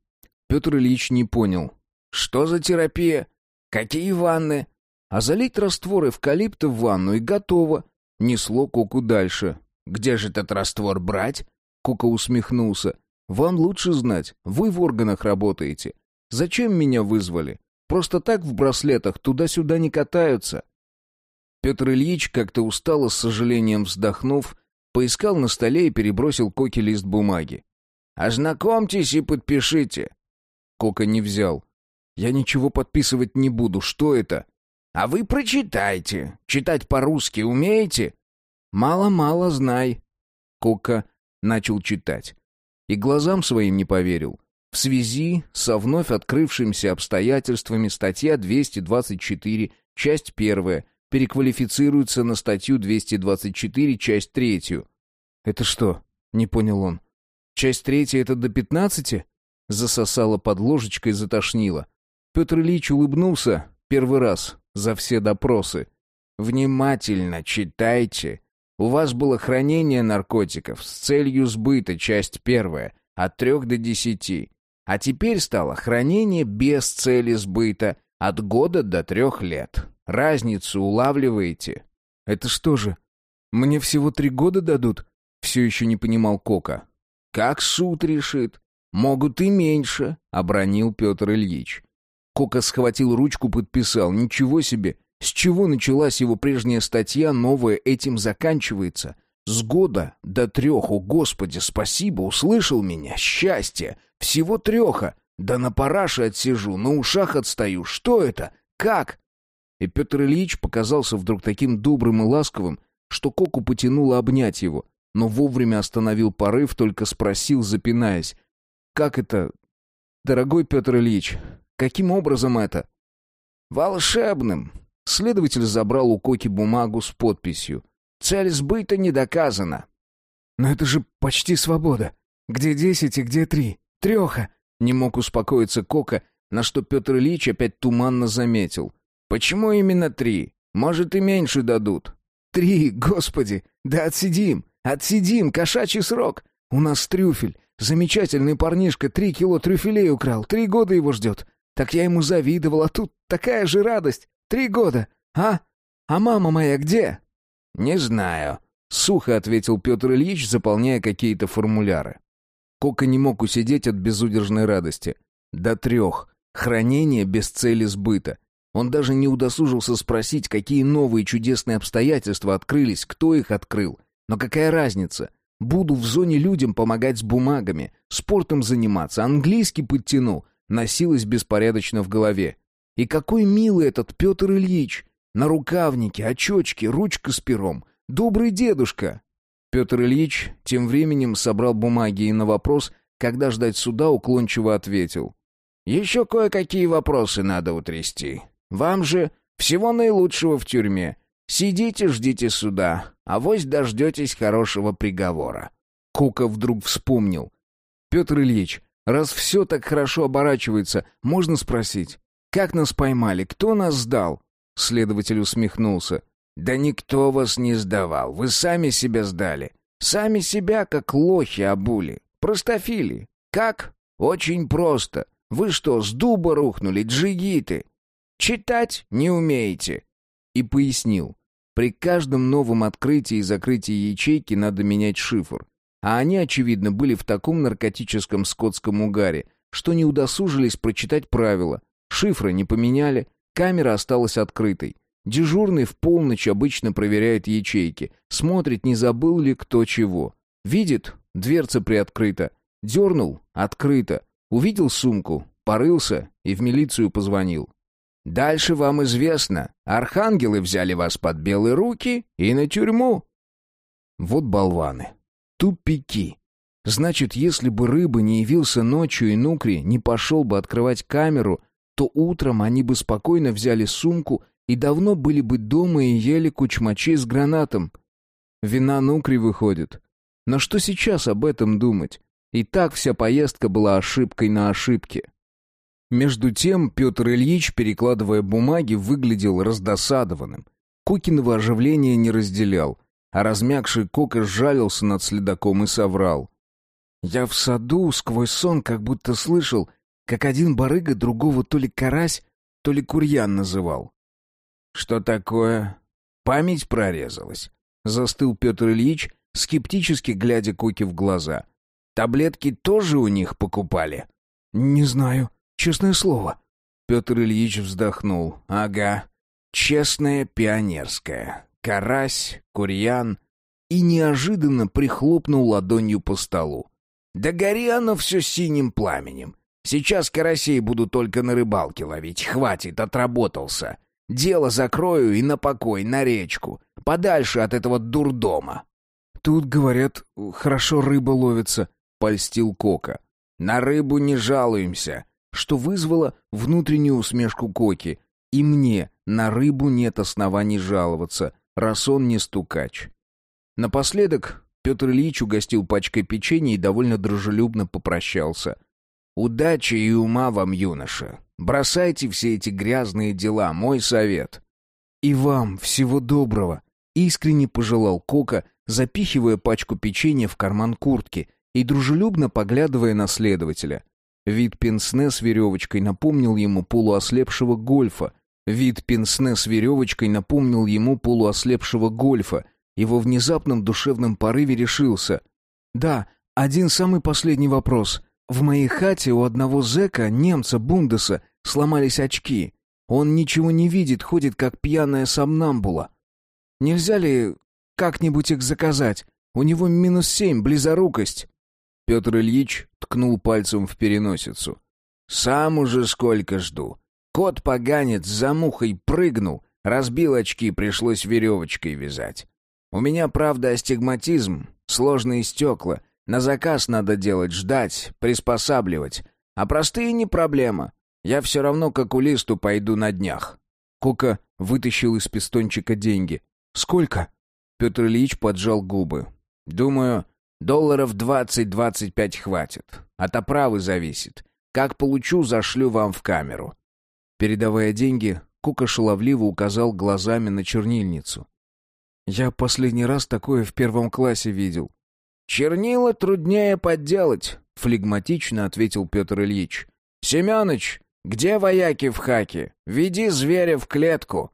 Петр Ильич не понял. Что за терапия? Какие ванны? А залить раствор эвкалипта в ванну и готово. Несло Коку дальше. Где же этот раствор брать? Кока усмехнулся. Вам лучше знать, вы в органах работаете. Зачем меня вызвали? Просто так в браслетах туда-сюда не катаются. Петр Ильич, как-то устало, с сожалением вздохнув, поискал на столе и перебросил Коке лист бумаги. «Ознакомьтесь и подпишите». Кока не взял. «Я ничего подписывать не буду. Что это?» «А вы прочитайте. Читать по-русски умеете?» «Мало-мало знай». Кока начал читать. И глазам своим не поверил. В связи со вновь открывшимися обстоятельствами статья 224, часть 1, переквалифицируется на статью 224, часть 3. «Это что?» — не понял он. «Часть третья — это до пятнадцати?» Засосала под ложечкой и затошнило. Петр Ильич улыбнулся первый раз за все допросы. «Внимательно читайте. У вас было хранение наркотиков с целью сбыта, часть первая, от трех до десяти. А теперь стало хранение без цели сбыта, от года до трех лет. Разницу улавливаете?» «Это что же, мне всего три года дадут?» Все еще не понимал Кока. «Как суд решит. Могут и меньше», — обронил Петр Ильич. Кока схватил ручку, подписал. «Ничего себе! С чего началась его прежняя статья, новая этим заканчивается? С года до трех, о господи, спасибо, услышал меня, счастье! Всего треха! Да на параше отсижу, на ушах отстаю, что это? Как?» И Петр Ильич показался вдруг таким добрым и ласковым, что Коку потянуло обнять его, но вовремя остановил порыв, только спросил, запинаясь. «Как это? Дорогой Петр Ильич, каким образом это?» «Волшебным!» Следователь забрал у Коки бумагу с подписью. «Цель сбыта не доказана». «Но это же почти свобода. Где десять и где три? Треха!» Не мог успокоиться Кока, на что Петр Ильич опять туманно заметил. «Почему именно три? Может, и меньше дадут». «Три, господи! Да отсидим! Отсидим! Кошачий срок! У нас трюфель. Замечательный парнишка три кило трюфелей украл. Три года его ждет. Так я ему завидовал, а тут такая же радость. Три года. А? А мама моя где?» «Не знаю», — сухо ответил Петр Ильич, заполняя какие-то формуляры. Кока не мог усидеть от безудержной радости. До трех. Хранение без цели сбыта. Он даже не удосужился спросить, какие новые чудесные обстоятельства открылись, кто их открыл. Но какая разница? Буду в зоне людям помогать с бумагами, спортом заниматься, английский подтяну. Носилось беспорядочно в голове. И какой милый этот Петр Ильич! На рукавнике, очечки, ручка с пером. Добрый дедушка! Петр Ильич тем временем собрал бумаги и на вопрос, когда ждать суда, уклончиво ответил. «Еще кое-какие вопросы надо утрясти. Вам же всего наилучшего в тюрьме. Сидите, ждите суда, а вось дождетесь хорошего приговора». Кука вдруг вспомнил. «Петр Ильич, раз все так хорошо оборачивается, можно спросить, как нас поймали, кто нас сдал?» Следователь усмехнулся. «Да никто вас не сдавал, вы сами себя сдали. Сами себя, как лохи обули. Простофили. Как? Очень просто. Вы что, с дуба рухнули, джигиты? Читать не умеете?» И пояснил. При каждом новом открытии и закрытии ячейки надо менять шифр. А они, очевидно, были в таком наркотическом скотском угаре, что не удосужились прочитать правила, Шифры не поменяли, камера осталась открытой. Дежурный в полночь обычно проверяет ячейки, смотрит, не забыл ли кто чего. Видит, дверца приоткрыта. Дернул, открыто. Увидел сумку, порылся и в милицию позвонил. «Дальше вам известно. Архангелы взяли вас под белые руки и на тюрьму». Вот болваны. Тупики. Значит, если бы рыба не явился ночью и Нукри не пошел бы открывать камеру, то утром они бы спокойно взяли сумку и давно были бы дома и ели кучмачи с гранатом. Вина Нукри выходит. Но что сейчас об этом думать? И так вся поездка была ошибкой на ошибке. Между тем Петр Ильич, перекладывая бумаги, выглядел раздосадованным. Кукиного оживления не разделял, а размягший Кока сжалился над следаком и соврал. «Я в саду сквозь сон как будто слышал, как один барыга другого то ли карась, то ли курьян называл. «Что такое?» Память прорезалась. Застыл Петр Ильич, скептически глядя Коке в глаза. «Таблетки тоже у них покупали?» «Не знаю, честное слово». Петр Ильич вздохнул. «Ага, честное пионерское. Карась, курьян». И неожиданно прихлопнул ладонью по столу. «Да гори оно все синим пламенем. Сейчас карасей буду только на рыбалке ловить. Хватит, отработался. Дело закрою и на покой, на речку. Подальше от этого дурдома. Тут, говорят, хорошо рыба ловится, польстил Кока. На рыбу не жалуемся, что вызвало внутреннюю усмешку Коки. И мне на рыбу нет оснований жаловаться, раз он не стукач. Напоследок Петр Ильич угостил пачкой печенья и довольно дружелюбно попрощался. Удачи и ума вам, юноша. Бросайте все эти грязные дела, мой совет. И вам всего доброго, искренне пожелал Кока, запихивая пачку печенья в карман куртки и дружелюбно поглядывая на следователя. Вид пенсне с веревочкой напомнил ему полуослепшего гольфа. Вид пенсне с веревочкой напомнил ему полуослепшего гольфа. Его внезапном душевном порыве решился. «Да, один самый последний вопрос. В моей хате у одного зэка, немца Бундеса, сломались очки. Он ничего не видит, ходит как пьяная сомнамбула. Нельзя ли как-нибудь их заказать? У него минус семь, близорукость». Петр Ильич ткнул пальцем в переносицу. «Сам уже сколько жду. Кот-поганец за мухой прыгнул, разбил очки, пришлось веревочкой вязать. У меня, правда, астигматизм, сложные стекла — на заказ надо делать, ждать, приспосабливать. А простые не проблема. Я все равно к окулисту пойду на днях». Кока вытащил из пистончика деньги. «Сколько?» Петр Ильич поджал губы. «Думаю, долларов двадцать-двадцать пять хватит. От оправы зависит. Как получу, зашлю вам в камеру». Передавая деньги, Кока шаловливо указал глазами на чернильницу. «Я последний раз такое в первом классе видел. «Чернила труднее подделать», — флегматично ответил Петр Ильич. «Семёныч, где вояки в хаке? Веди зверя в клетку».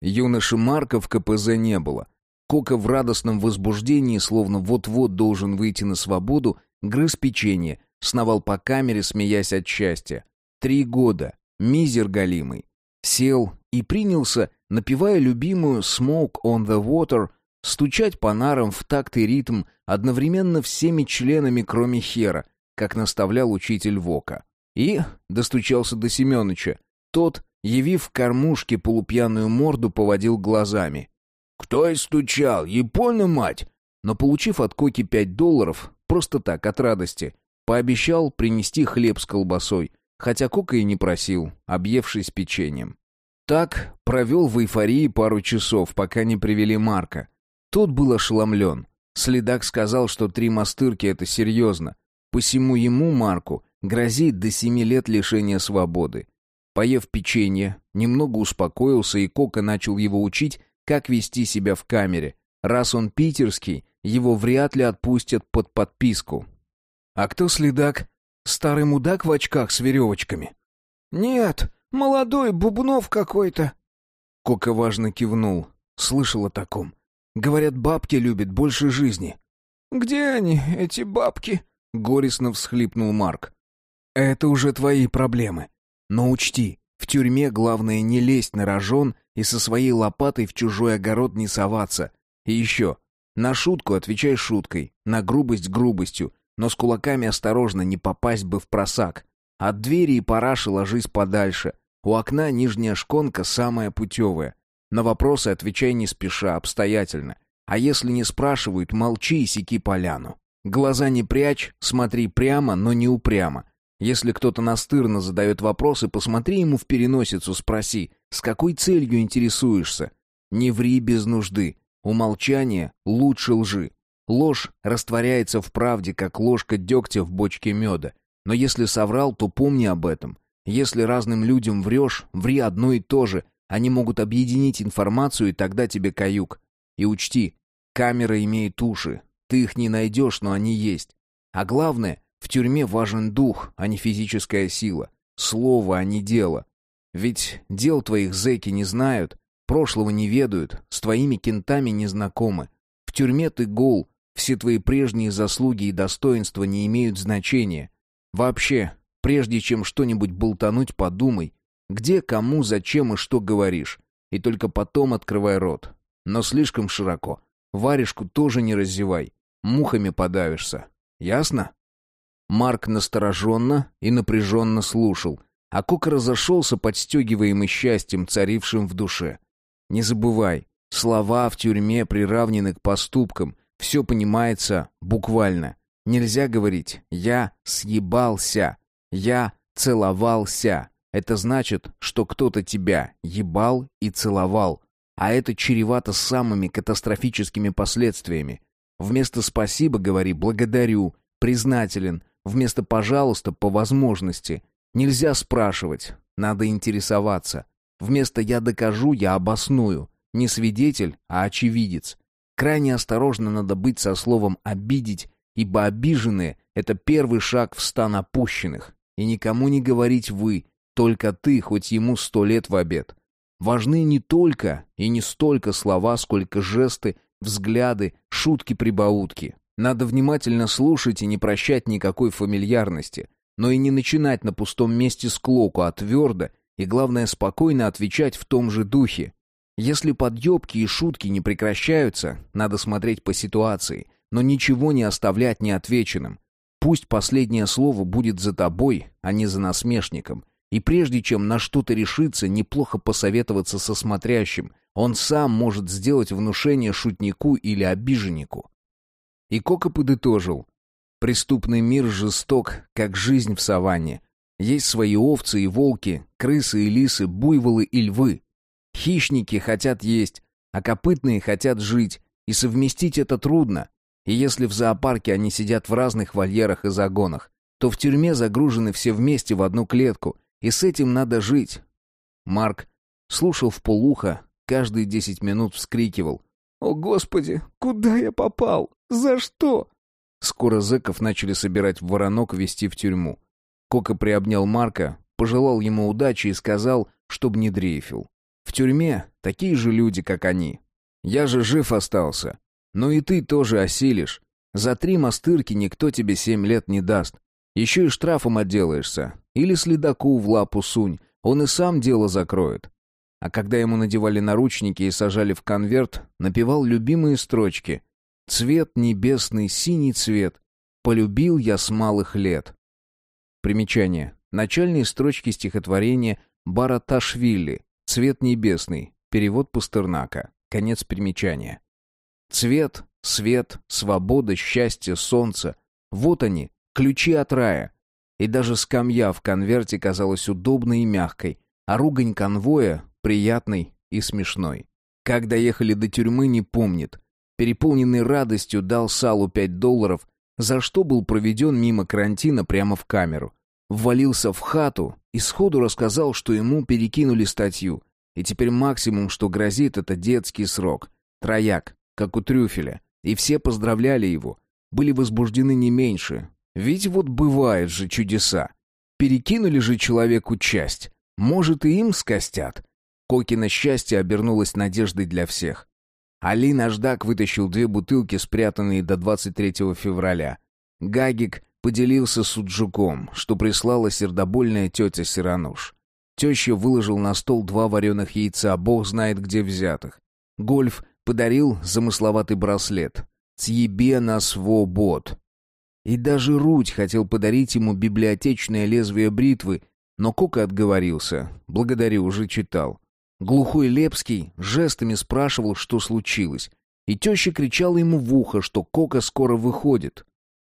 Юноши Марка в КПЗ не было. Кока в радостном возбуждении, словно вот-вот должен выйти на свободу, грыз печенье, сновал по камере, смеясь от счастья. Три года, мизер галимый. Сел и принялся, напевая любимую «Smoke on the Water», стучать по нарам в такт и ритм одновременно всеми членами, кроме Хера, как наставлял учитель Вока. И достучался до Семёныча. Тот, явив в кормушке полупьяную морду, поводил глазами. «Кто и стучал? Япона, мать!» Но, получив от Коки пять долларов, просто так, от радости, пообещал принести хлеб с колбасой, хотя Кока и не просил, объевшись печеньем. Так провел в эйфории пару часов, пока не привели Марка. Тот был ошеломлен. Следак сказал, что три мастырки — это серьезно. Посему ему, Марку, грозит до семи лет лишения свободы. Поев печенье, немного успокоился, и Кока начал его учить, как вести себя в камере. Раз он питерский, его вряд ли отпустят под подписку. «А кто следак? Старый мудак в очках с веревочками?» «Нет, молодой Бубнов какой-то». Кока важно кивнул. Слышал о таком. Говорят, бабки любят больше жизни. Где они, эти бабки? Горестно всхлипнул Марк. Это уже твои проблемы. Но учти, в тюрьме главное не лезть на рожон и со своей лопатой в чужой огород не соваться. И еще, на шутку отвечай шуткой, на грубость грубостью, но с кулаками осторожно, не попасть бы в просак. От двери и параши ложись подальше. У окна нижняя шконка самая путевая. На вопросы отвечай не спеша, обстоятельно. А если не спрашивают, молчи и секи поляну. Глаза не прячь, смотри прямо, но не упрямо. Если кто-то настырно задает вопросы, посмотри ему в переносицу, спроси, с какой целью интересуешься. Не ври без нужды. Умолчание лучше лжи. Ложь растворяется в правде, как ложка дегтя в бочке меда. Но если соврал, то помни об этом. Если разным людям врешь, ври одно и то же. Они могут объединить информацию, и тогда тебе каюк. И учти, камера имеет уши. Ты их не найдешь, но они есть. А главное, в тюрьме важен дух, а не физическая сила. Слово, а не дело. Ведь дел твоих зэки не знают, прошлого не ведают, с твоими кентами не знакомы. В тюрьме ты гол, все твои прежние заслуги и достоинства не имеют значения. Вообще, прежде чем что-нибудь болтануть, подумай, где, кому, зачем и что говоришь. И только потом открывай рот. Но слишком широко. Варежку тоже не раздевай. Мухами подавишься. Ясно? Марк настороженно и напряженно слушал, а Кока разошелся, подстегиваемый счастьем, царившим в душе. Не забывай, слова в тюрьме приравнены к поступкам, все понимается буквально. Нельзя говорить «я съебался», «я целовался». Это значит, что кто-то тебя ебал и целовал, а это чревато самыми катастрофическими последствиями. Вместо «спасибо» говори «благодарю», «признателен», вместо «пожалуйста» по возможности. Нельзя спрашивать, надо интересоваться. Вместо «я докажу» я обосную. Не свидетель, а очевидец. Крайне осторожно надо быть со словом «обидеть», ибо обиженные — это первый шаг в стан опущенных. И никому не говорить «вы», только ты, хоть ему сто лет в обед. Важны не только и не столько слова, сколько жесты, взгляды, шутки-прибаутки. Надо внимательно слушать и не прощать никакой фамильярности, но и не начинать на пустом месте склоку, а твердо и, главное, спокойно отвечать в том же духе. Если подъебки и шутки не прекращаются, надо смотреть по ситуации, но ничего не оставлять неотвеченным. Пусть последнее слово будет за тобой, а не за насмешником. И прежде чем на что-то решиться, неплохо посоветоваться со смотрящим. Он сам может сделать внушение шутнику или обиженнику. И Кока подытожил. Преступный мир жесток, как жизнь в саванне. Есть свои овцы и волки, крысы и лисы, буйволы и львы. Хищники хотят есть, а копытные хотят жить, и совместить это трудно. И если в зоопарке они сидят в разных вольерах и загонах, то в тюрьме загружены все вместе в одну клетку — и с этим надо жить. Марк слушал в полухо, каждые десять минут вскрикивал. «О, Господи, куда я попал? За что?» Скоро зэков начали собирать в воронок вести в тюрьму. Кока приобнял Марка, пожелал ему удачи и сказал, чтобы не дрейфил. В тюрьме такие же люди, как они. Я же жив остался. Но и ты тоже осилишь. За три мастырки никто тебе семь лет не даст. Еще и штрафом отделаешься. Или следаку в лапу сунь, он и сам дело закроет. А когда ему надевали наручники и сажали в конверт, напевал любимые строчки. «Цвет небесный, синий цвет, полюбил я с малых лет». Примечание. Начальные строчки стихотворения Бараташвили «Цвет небесный», перевод Пастернака. Конец примечания. Цвет, свет, свобода, счастье, солнце. Вот они, ключи от рая. И даже скамья в конверте казалась удобной и мягкой, а ругань конвоя — приятной и смешной. Как доехали до тюрьмы, не помнит. Переполненный радостью дал Салу пять долларов, за что был проведен мимо карантина прямо в камеру. Ввалился в хату и сходу рассказал, что ему перекинули статью. И теперь максимум, что грозит, это детский срок. Трояк, как у трюфеля. И все поздравляли его. Были возбуждены не меньше. Ведь вот бывают же чудеса. Перекинули же человеку часть. Может, и им скостят. Кокино счастье обернулось надеждой для всех. Али Наждак вытащил две бутылки, спрятанные до 23 февраля. Гагик поделился с Уджуком, что прислала сердобольная тетя Сирануш. Теща выложил на стол два вареных яйца, бог знает где взятых. Гольф подарил замысловатый браслет. «Цьебе на свобод». И даже Руть хотел подарить ему библиотечное лезвие бритвы, но Кока отговорился. Благодарю, уже читал. Глухой Лепский жестами спрашивал, что случилось. И теща кричала ему в ухо, что Кока скоро выходит.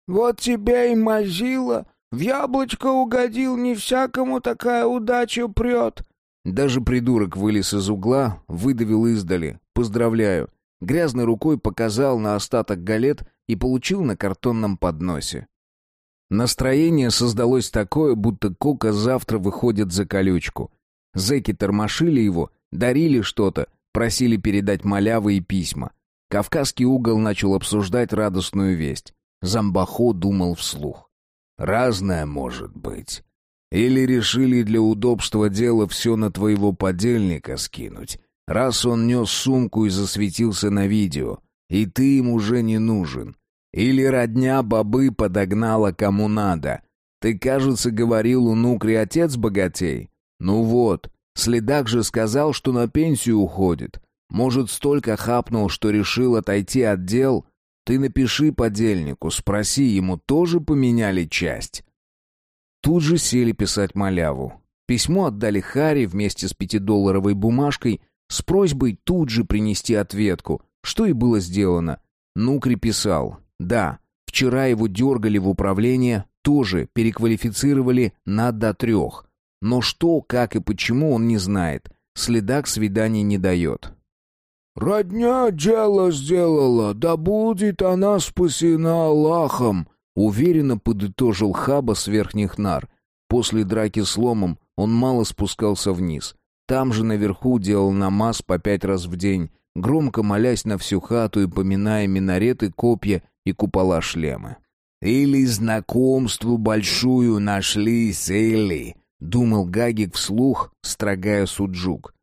«Вот тебя и мазила! В яблочко угодил, не всякому такая удача прет!» Даже придурок вылез из угла, выдавил издали. «Поздравляю!» Грязной рукой показал на остаток галет и получил на картонном подносе. Настроение создалось такое, будто Кока завтра выходит за колючку. Зэки тормошили его, дарили что-то, просили передать малявы и письма. Кавказский угол начал обсуждать радостную весть. Замбахо думал вслух. «Разное может быть. Или решили для удобства дела все на твоего подельника скинуть, раз он нес сумку и засветился на видео, и ты им уже не нужен. Или родня бобы подогнала кому надо. Ты, кажется, говорил, у Нукри отец богатей? Ну вот, следак же сказал, что на пенсию уходит. Может, столько хапнул, что решил отойти от дел? Ты напиши подельнику, спроси, ему тоже поменяли часть. Тут же сели писать маляву. Письмо отдали Харе вместе с пятидолларовой бумажкой с просьбой тут же принести ответку, что и было сделано. Нукри писал, да, вчера его дергали в управление, тоже переквалифицировали на до трех. Но что, как и почему, он не знает. Следак свиданий не дает. «Родня дело сделала, да будет она спасена Аллахом», уверенно подытожил Хаба с верхних нар. После драки с ломом он мало спускался вниз. Там же наверху делал намаз по пять раз в день, громко молясь на всю хату и поминая минареты, копья и купола шлемы. «Или знакомству большую нашли цели», — думал Гагик вслух, строгая суджук.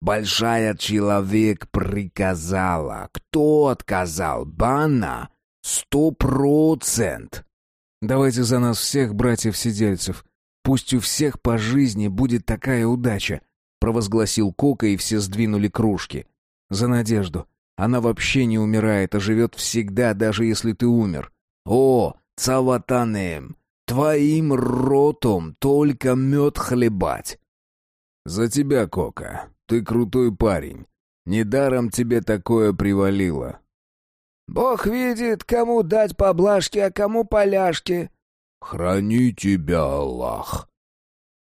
«Большая человек приказала. Кто отказал? Бана? Сто процент!» «Давайте за нас всех, братьев-сидельцев. Пусть у всех по жизни будет такая удача», — провозгласил Кока, и все сдвинули кружки. «За надежду. Она вообще не умирает, а живет всегда, даже если ты умер. О, Цаватанем, твоим ротом только мед хлебать. За тебя, Кока. Ты крутой парень. Недаром тебе такое привалило. Бог видит, кому дать поблажки, а кому поляшки. Храни тебя, Аллах.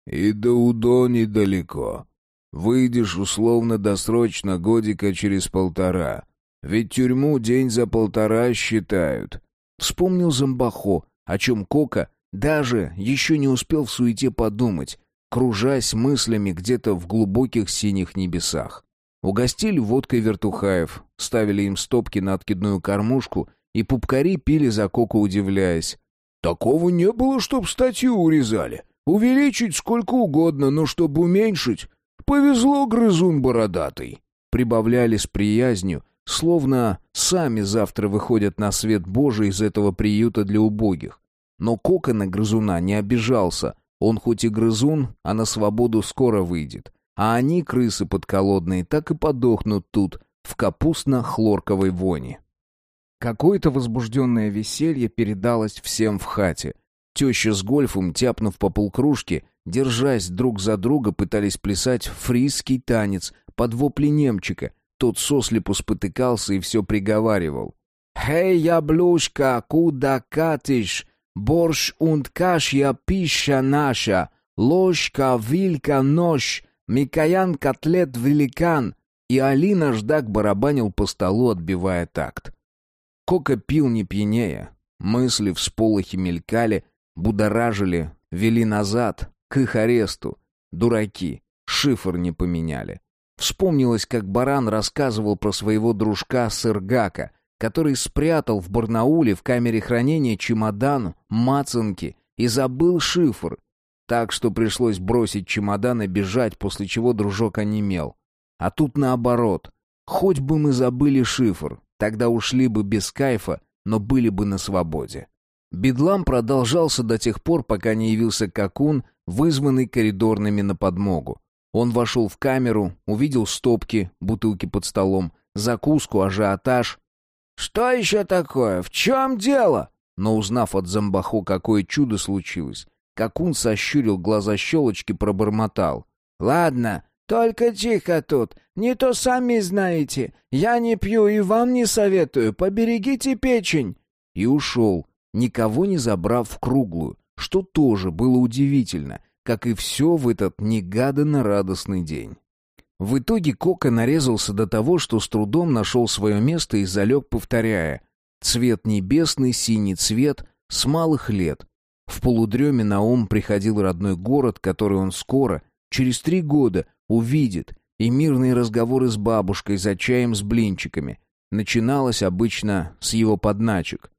И до Удо недалеко. Выйдешь условно-досрочно годика через полтора. Ведь тюрьму день за полтора считают. Вспомнил Замбахо, о чем Кока даже еще не успел в суете подумать, кружась мыслями где-то в глубоких синих небесах. Угостили водкой вертухаев, ставили им стопки на откидную кормушку, и пупкари пили за Кока, удивляясь. «Такого не было, чтоб статью урезали. Увеличить сколько угодно, но чтобы уменьшить, «Повезло, грызун бородатый!» Прибавляли с приязнью, словно сами завтра выходят на свет Божий из этого приюта для убогих. Но Кока на грызуна не обижался. Он хоть и грызун, а на свободу скоро выйдет. А они, крысы подколодные, так и подохнут тут, в капустно-хлорковой вони. Какое-то возбужденное веселье передалось всем в хате. Теща с гольфом, тяпнув по полкружки, держась друг за друга, пытались плясать фрисский танец под вопли немчика. Тот сослепу спотыкался и все приговаривал. «Хей, яблушка, куда катишь? Борщ und кашья пища наша, ложка, вилька, нож, Микоян котлет великан». И Алина ждак барабанил по столу, отбивая такт. Кока пил не пьянее. Мысли в сполохе мелькали, будоражили, вели назад, их аресту. Дураки. Шифр не поменяли. Вспомнилось, как Баран рассказывал про своего дружка Сыргака, который спрятал в Барнауле в камере хранения чемодан, мацанки и забыл шифр. Так что пришлось бросить чемодан и бежать, после чего дружок онемел. А тут наоборот. Хоть бы мы забыли шифр, тогда ушли бы без кайфа, но были бы на свободе. Бедлам продолжался до тех пор, пока не явился Какун вызванный коридорными на подмогу. Он вошел в камеру, увидел стопки, бутылки под столом, закуску, ажиотаж. «Что еще такое? В чем дело?» Но узнав от зомбаху, какое чудо случилось, Какун сощурил глаза щелочки, пробормотал. «Ладно, только тихо тут. Не то сами знаете. Я не пью и вам не советую. Поберегите печень». И ушел, никого не забрав в круглую, что тоже было удивительно, как и все в этот негаданно радостный день. В итоге Кока нарезался до того, что с трудом нашел свое место и залег, повторяя «Цвет небесный, синий цвет, с малых лет». В полудреме на ум приходил родной город, который он скоро, через три года, увидит, и мирные разговоры с бабушкой за чаем с блинчиками. Начиналось обычно с его подначек.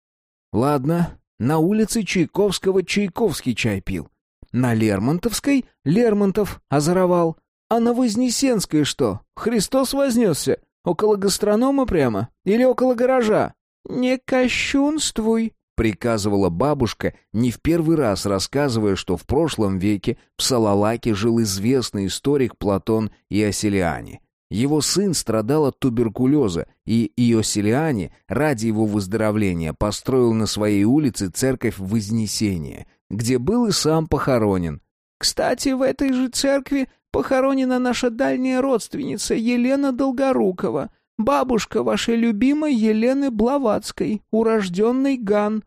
Ладно, на улице Чайковского Чайковский чай пил. На Лермонтовской Лермонтов озоровал. А на Вознесенской что? Христос вознесся? Около гастронома прямо? Или около гаража? «Не кощунствуй», — приказывала бабушка, не в первый раз рассказывая, что в прошлом веке в Салалаке жил известный историк Платон Иоселиани. Его сын страдал от туберкулеза, и Иоселиани ради его выздоровления построил на своей улице церковь Вознесения, где был и сам похоронен. «Кстати, в этой же церкви похоронена наша дальняя родственница Елена Долгорукова, бабушка вашей любимой Елены Блаватской, урожденной Ган».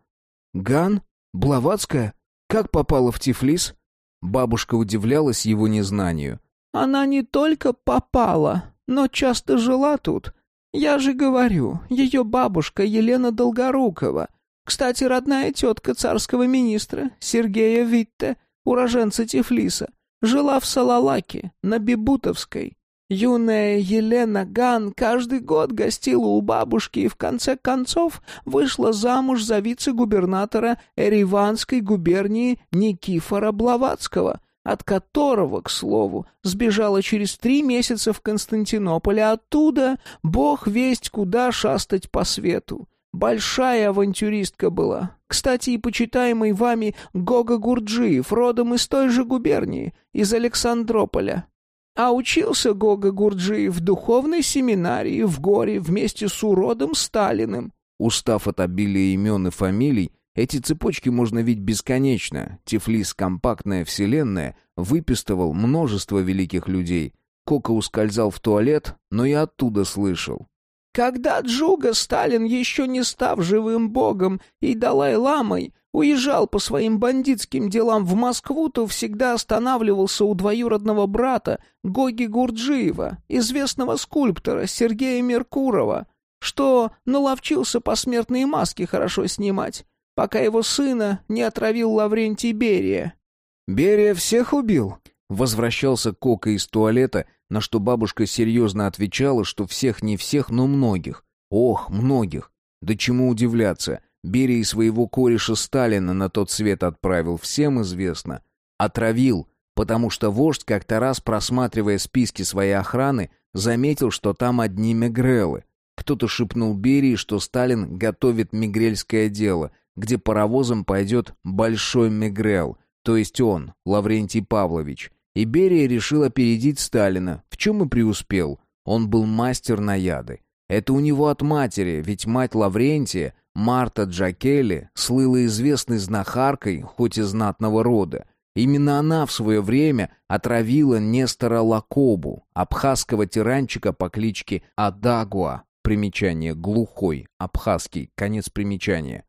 «Ган? Блаватская? Как попала в Тифлис?» Бабушка удивлялась его незнанию. Она не только попала, но часто жила тут. Я же говорю, ее бабушка Елена Долгорукова. Кстати, родная тетка царского министра Сергея Витте, уроженца Тифлиса, жила в Салалаке, на Бибутовской. Юная Елена Ган каждый год гостила у бабушки и в конце концов вышла замуж за вице-губернатора Эриванской губернии Никифора Блаватского — от которого, к слову, сбежала через три месяца в Константинополь, а оттуда бог весть куда шастать по свету. Большая авантюристка была. Кстати, и почитаемый вами Гога Гурджиев, родом из той же губернии, из Александрополя. А учился Гога Гурджиев в духовной семинарии в горе вместе с уродом Сталиным. Устав от обилия имен и фамилий, эти цепочки можно видеть бесконечно. Тифлис, компактная вселенная, выпистывал множество великих людей. Кока ускользал в туалет, но и оттуда слышал. Когда Джуга Сталин, еще не став живым богом и Далай-ламой, уезжал по своим бандитским делам в Москву, то всегда останавливался у двоюродного брата Гоги Гурджиева, известного скульптора Сергея Меркурова, что наловчился посмертные маски хорошо снимать пока его сына не отравил Лаврентий Берия». «Берия всех убил?» Возвращался Кока из туалета, на что бабушка серьезно отвечала, что всех не всех, но многих. Ох, многих. Да чему удивляться. Берия своего кореша Сталина на тот свет отправил, всем известно. Отравил, потому что вождь как-то раз, просматривая списки своей охраны, заметил, что там одни мигрелы. Кто-то шепнул Берии, что Сталин готовит мигрельское дело, где паровозом пойдет Большой Мегрел, то есть он, Лаврентий Павлович. И Берия решил опередить Сталина, в чем и преуспел. Он был мастер на яды. Это у него от матери, ведь мать Лаврентия, Марта Джакели, слыла известной знахаркой, хоть и знатного рода. Именно она в свое время отравила Нестора Лакобу, абхазского тиранчика по кличке Адагуа, примечание глухой, абхазский, конец примечания.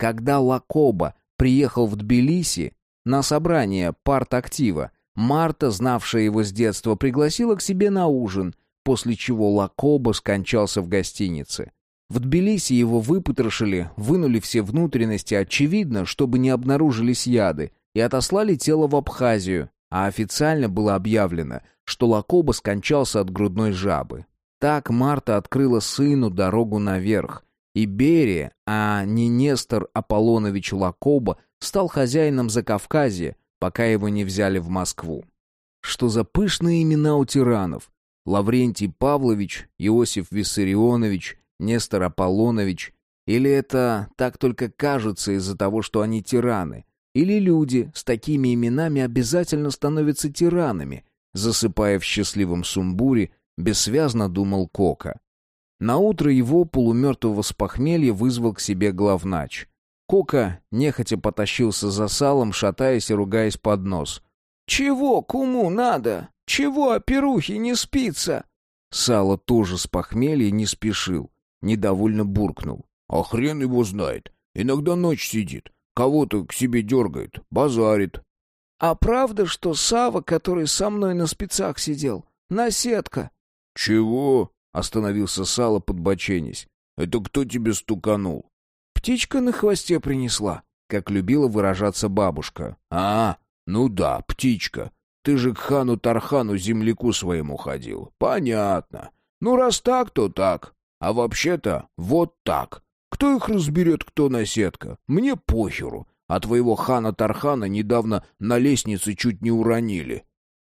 Когда Лакоба приехал в Тбилиси на собрание партактива, Марта, знавшая его с детства, пригласила к себе на ужин, после чего Лакоба скончался в гостинице. В Тбилиси его выпотрошили, вынули все внутренности, очевидно, чтобы не обнаружились яды, и отослали тело в Абхазию, а официально было объявлено, что Лакоба скончался от грудной жабы. Так Марта открыла сыну дорогу наверх, и а не Нестор Аполлонович Лакоба, стал хозяином Закавказья, пока его не взяли в Москву. Что за пышные имена у тиранов? Лаврентий Павлович, Иосиф Виссарионович, Нестор Аполлонович. Или это так только кажется из-за того, что они тираны? Или люди с такими именами обязательно становятся тиранами? Засыпая в счастливом сумбуре, бессвязно думал Кока. Наутро его, полумертвого с похмелья, вызвал к себе главнач. Кока нехотя потащился за салом, шатаясь и ругаясь под нос. «Чего куму надо? Чего оперухи не спится?» Сало тоже с похмелья не спешил, недовольно буркнул. «А хрен его знает. Иногда ночь сидит, кого-то к себе дергает, базарит». «А правда, что Сава, который со мной на спецах сидел, наседка?» «Чего?» — остановился Сало, подбоченясь. «Это кто тебе стуканул?» «Птичка на хвосте принесла», как любила выражаться бабушка. «А, ну да, птичка. Ты же к хану Тархану земляку своему ходил. Понятно. Ну, раз так, то так. А вообще-то вот так. Кто их разберет, кто наседка? Мне похеру. А твоего хана Тархана недавно на лестнице чуть не уронили.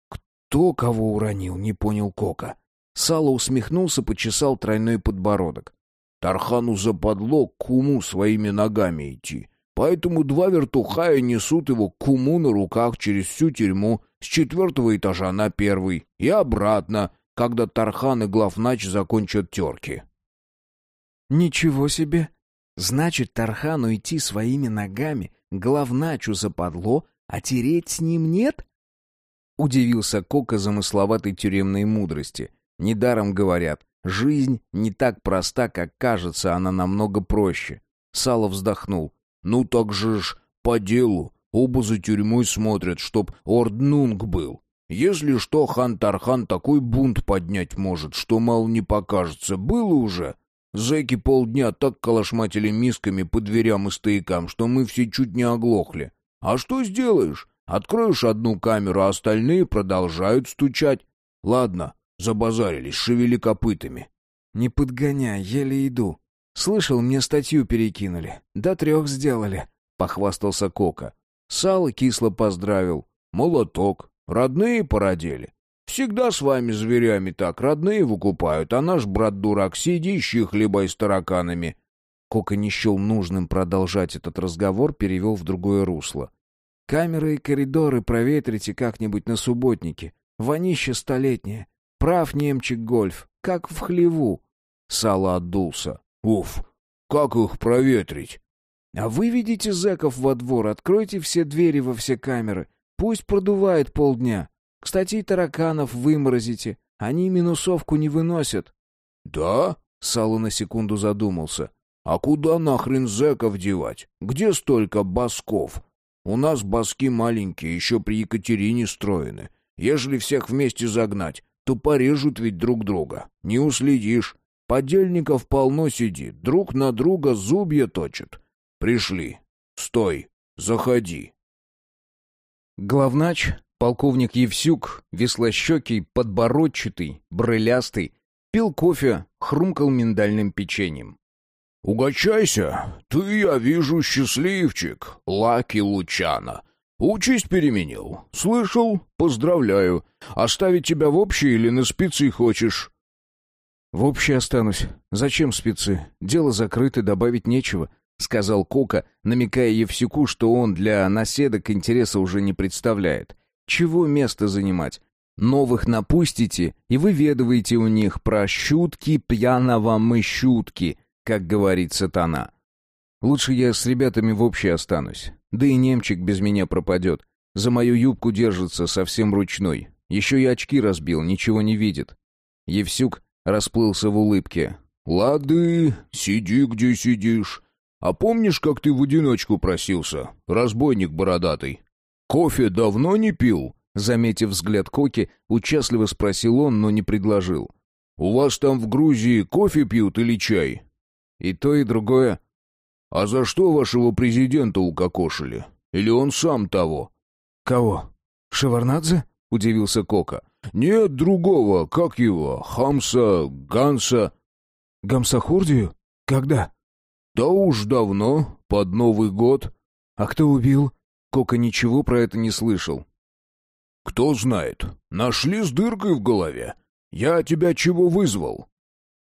Кто кого уронил, не понял Кока. Сало усмехнулся, почесал тройной подбородок. Тархану западло к куму своими ногами идти. Поэтому два вертухая несут его к куму на руках через всю тюрьму с четвертого этажа на первый и обратно, когда Тархан и главнач закончат терки. «Ничего себе! Значит, Тархану идти своими ногами, главначу западло, а тереть с ним нет?» Удивился Кока замысловатой тюремной мудрости. Недаром говорят, жизнь не так проста, как кажется, она намного проще. Сало вздохнул. «Ну так же ж, по делу. Оба за тюрьмой смотрят, чтоб Орднунг был. Если что, хан Тархан такой бунт поднять может, что мало не покажется. Было уже. Зэки полдня так калашматили мисками по дверям и стоякам, что мы все чуть не оглохли. А что сделаешь? Откроешь одну камеру, а остальные продолжают стучать. Ладно, забазарились, шевели копытами. Не подгоняй, еле иду. Слышал, мне статью перекинули. До трех сделали, — похвастался Кока. Сало кисло поздравил. Молоток. Родные породели. Всегда с вами зверями так. Родные выкупают, а наш брат-дурак сидящий хлебай с тараканами. Кока не счел нужным продолжать этот разговор, перевел в другое русло. «Камеры и коридоры проветрите как-нибудь на субботнике. Вонище столетнее. Прав немчик гольф, как в хлеву». Сало отдулся. «Уф, как их проветрить?» А вы видите зэков во двор, откройте все двери во все камеры. Пусть продувает полдня. Кстати, и тараканов выморозите. Они минусовку не выносят. — Да? — Сало на секунду задумался. — А куда нахрен зэков девать? Где столько басков? У нас баски маленькие, еще при Екатерине строены. Ежели всех вместе загнать, то порежут ведь друг друга. Не уследишь. Подельников полно сидит, друг на друга зубья точат. «Пришли. Стой. Заходи». Главнач, полковник Евсюк, веслощекий, подбородчатый, брылястый, пил кофе, хрумкал миндальным печеньем. «Угощайся. Ты, я вижу, счастливчик, Лаки Лучана. Участь переменил. Слышал? Поздравляю. Оставить тебя в общей или на спецы хочешь?» «В общей останусь. Зачем спецы? Дело закрыто, добавить нечего. — сказал Кока, намекая Евсюку, что он для наседок интереса уже не представляет. «Чего место занимать? Новых напустите и выведываете у них про щутки пьяного мы щутки, как говорит сатана. Лучше я с ребятами в общей останусь. Да и немчик без меня пропадет. За мою юбку держится совсем ручной. Еще и очки разбил, ничего не видит». Евсюк расплылся в улыбке. «Лады, сиди, где сидишь. А помнишь, как ты в одиночку просился, разбойник бородатый? Кофе давно не пил?» Заметив взгляд Коки, участливо спросил он, но не предложил. «У вас там в Грузии кофе пьют или чай?» «И то, и другое». «А за что вашего президента укокошили? Или он сам того?» «Кого? Шеварнадзе?» — удивился Кока. «Нет другого. Как его? Хамса, Ганса...» «Гамсахурдию? Когда?» «Да уж давно, под Новый год». «А кто убил?» Кока ничего про это не слышал. «Кто знает. Нашли с дыркой в голове. Я тебя чего вызвал?»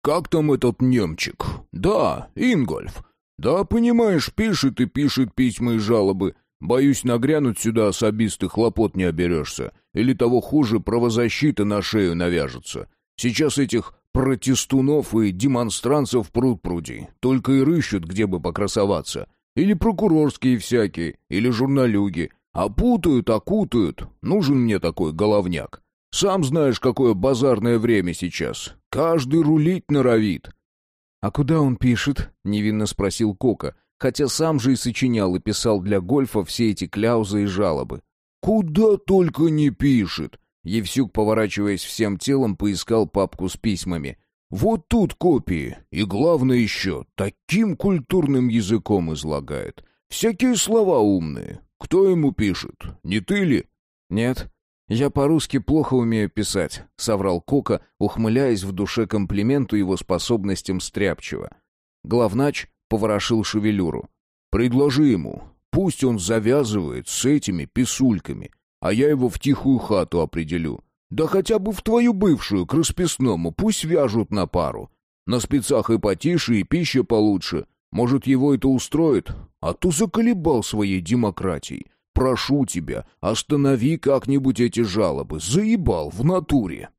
«Как там этот немчик?» «Да, Ингольф. Да, понимаешь, пишет и пишет письма и жалобы. Боюсь, нагрянуть сюда особистых хлопот не оберешься. Или того хуже, правозащита на шею навяжется. Сейчас этих протестунов и демонстрантов пруд пруди. Только и рыщут, где бы покрасоваться. Или прокурорские всякие, или журналюги. А путают, окутают. Нужен мне такой головняк. Сам знаешь, какое базарное время сейчас. Каждый рулить норовит. «А куда он пишет?» — невинно спросил Кока, хотя сам же и сочинял и писал для гольфа все эти кляузы и жалобы. «Куда только не пишет!» Евсюк, поворачиваясь всем телом, поискал папку с письмами. «Вот тут копии, и главное еще, таким культурным языком излагает. Всякие слова умные. Кто ему пишет? Не ты ли?» «Нет, я по-русски плохо умею писать», — соврал Кока, ухмыляясь в душе комплименту его способностям стряпчиво. Главнач поворошил шевелюру. «Предложи ему, пусть он завязывает с этими писульками, а я его в тихую хату определю. Да хотя бы в твою бывшую, к расписному, пусть вяжут на пару. На спецах и потише, и пища получше. Может, его это устроит? А то заколебал своей демократией. Прошу тебя, останови как-нибудь эти жалобы. Заебал в натуре.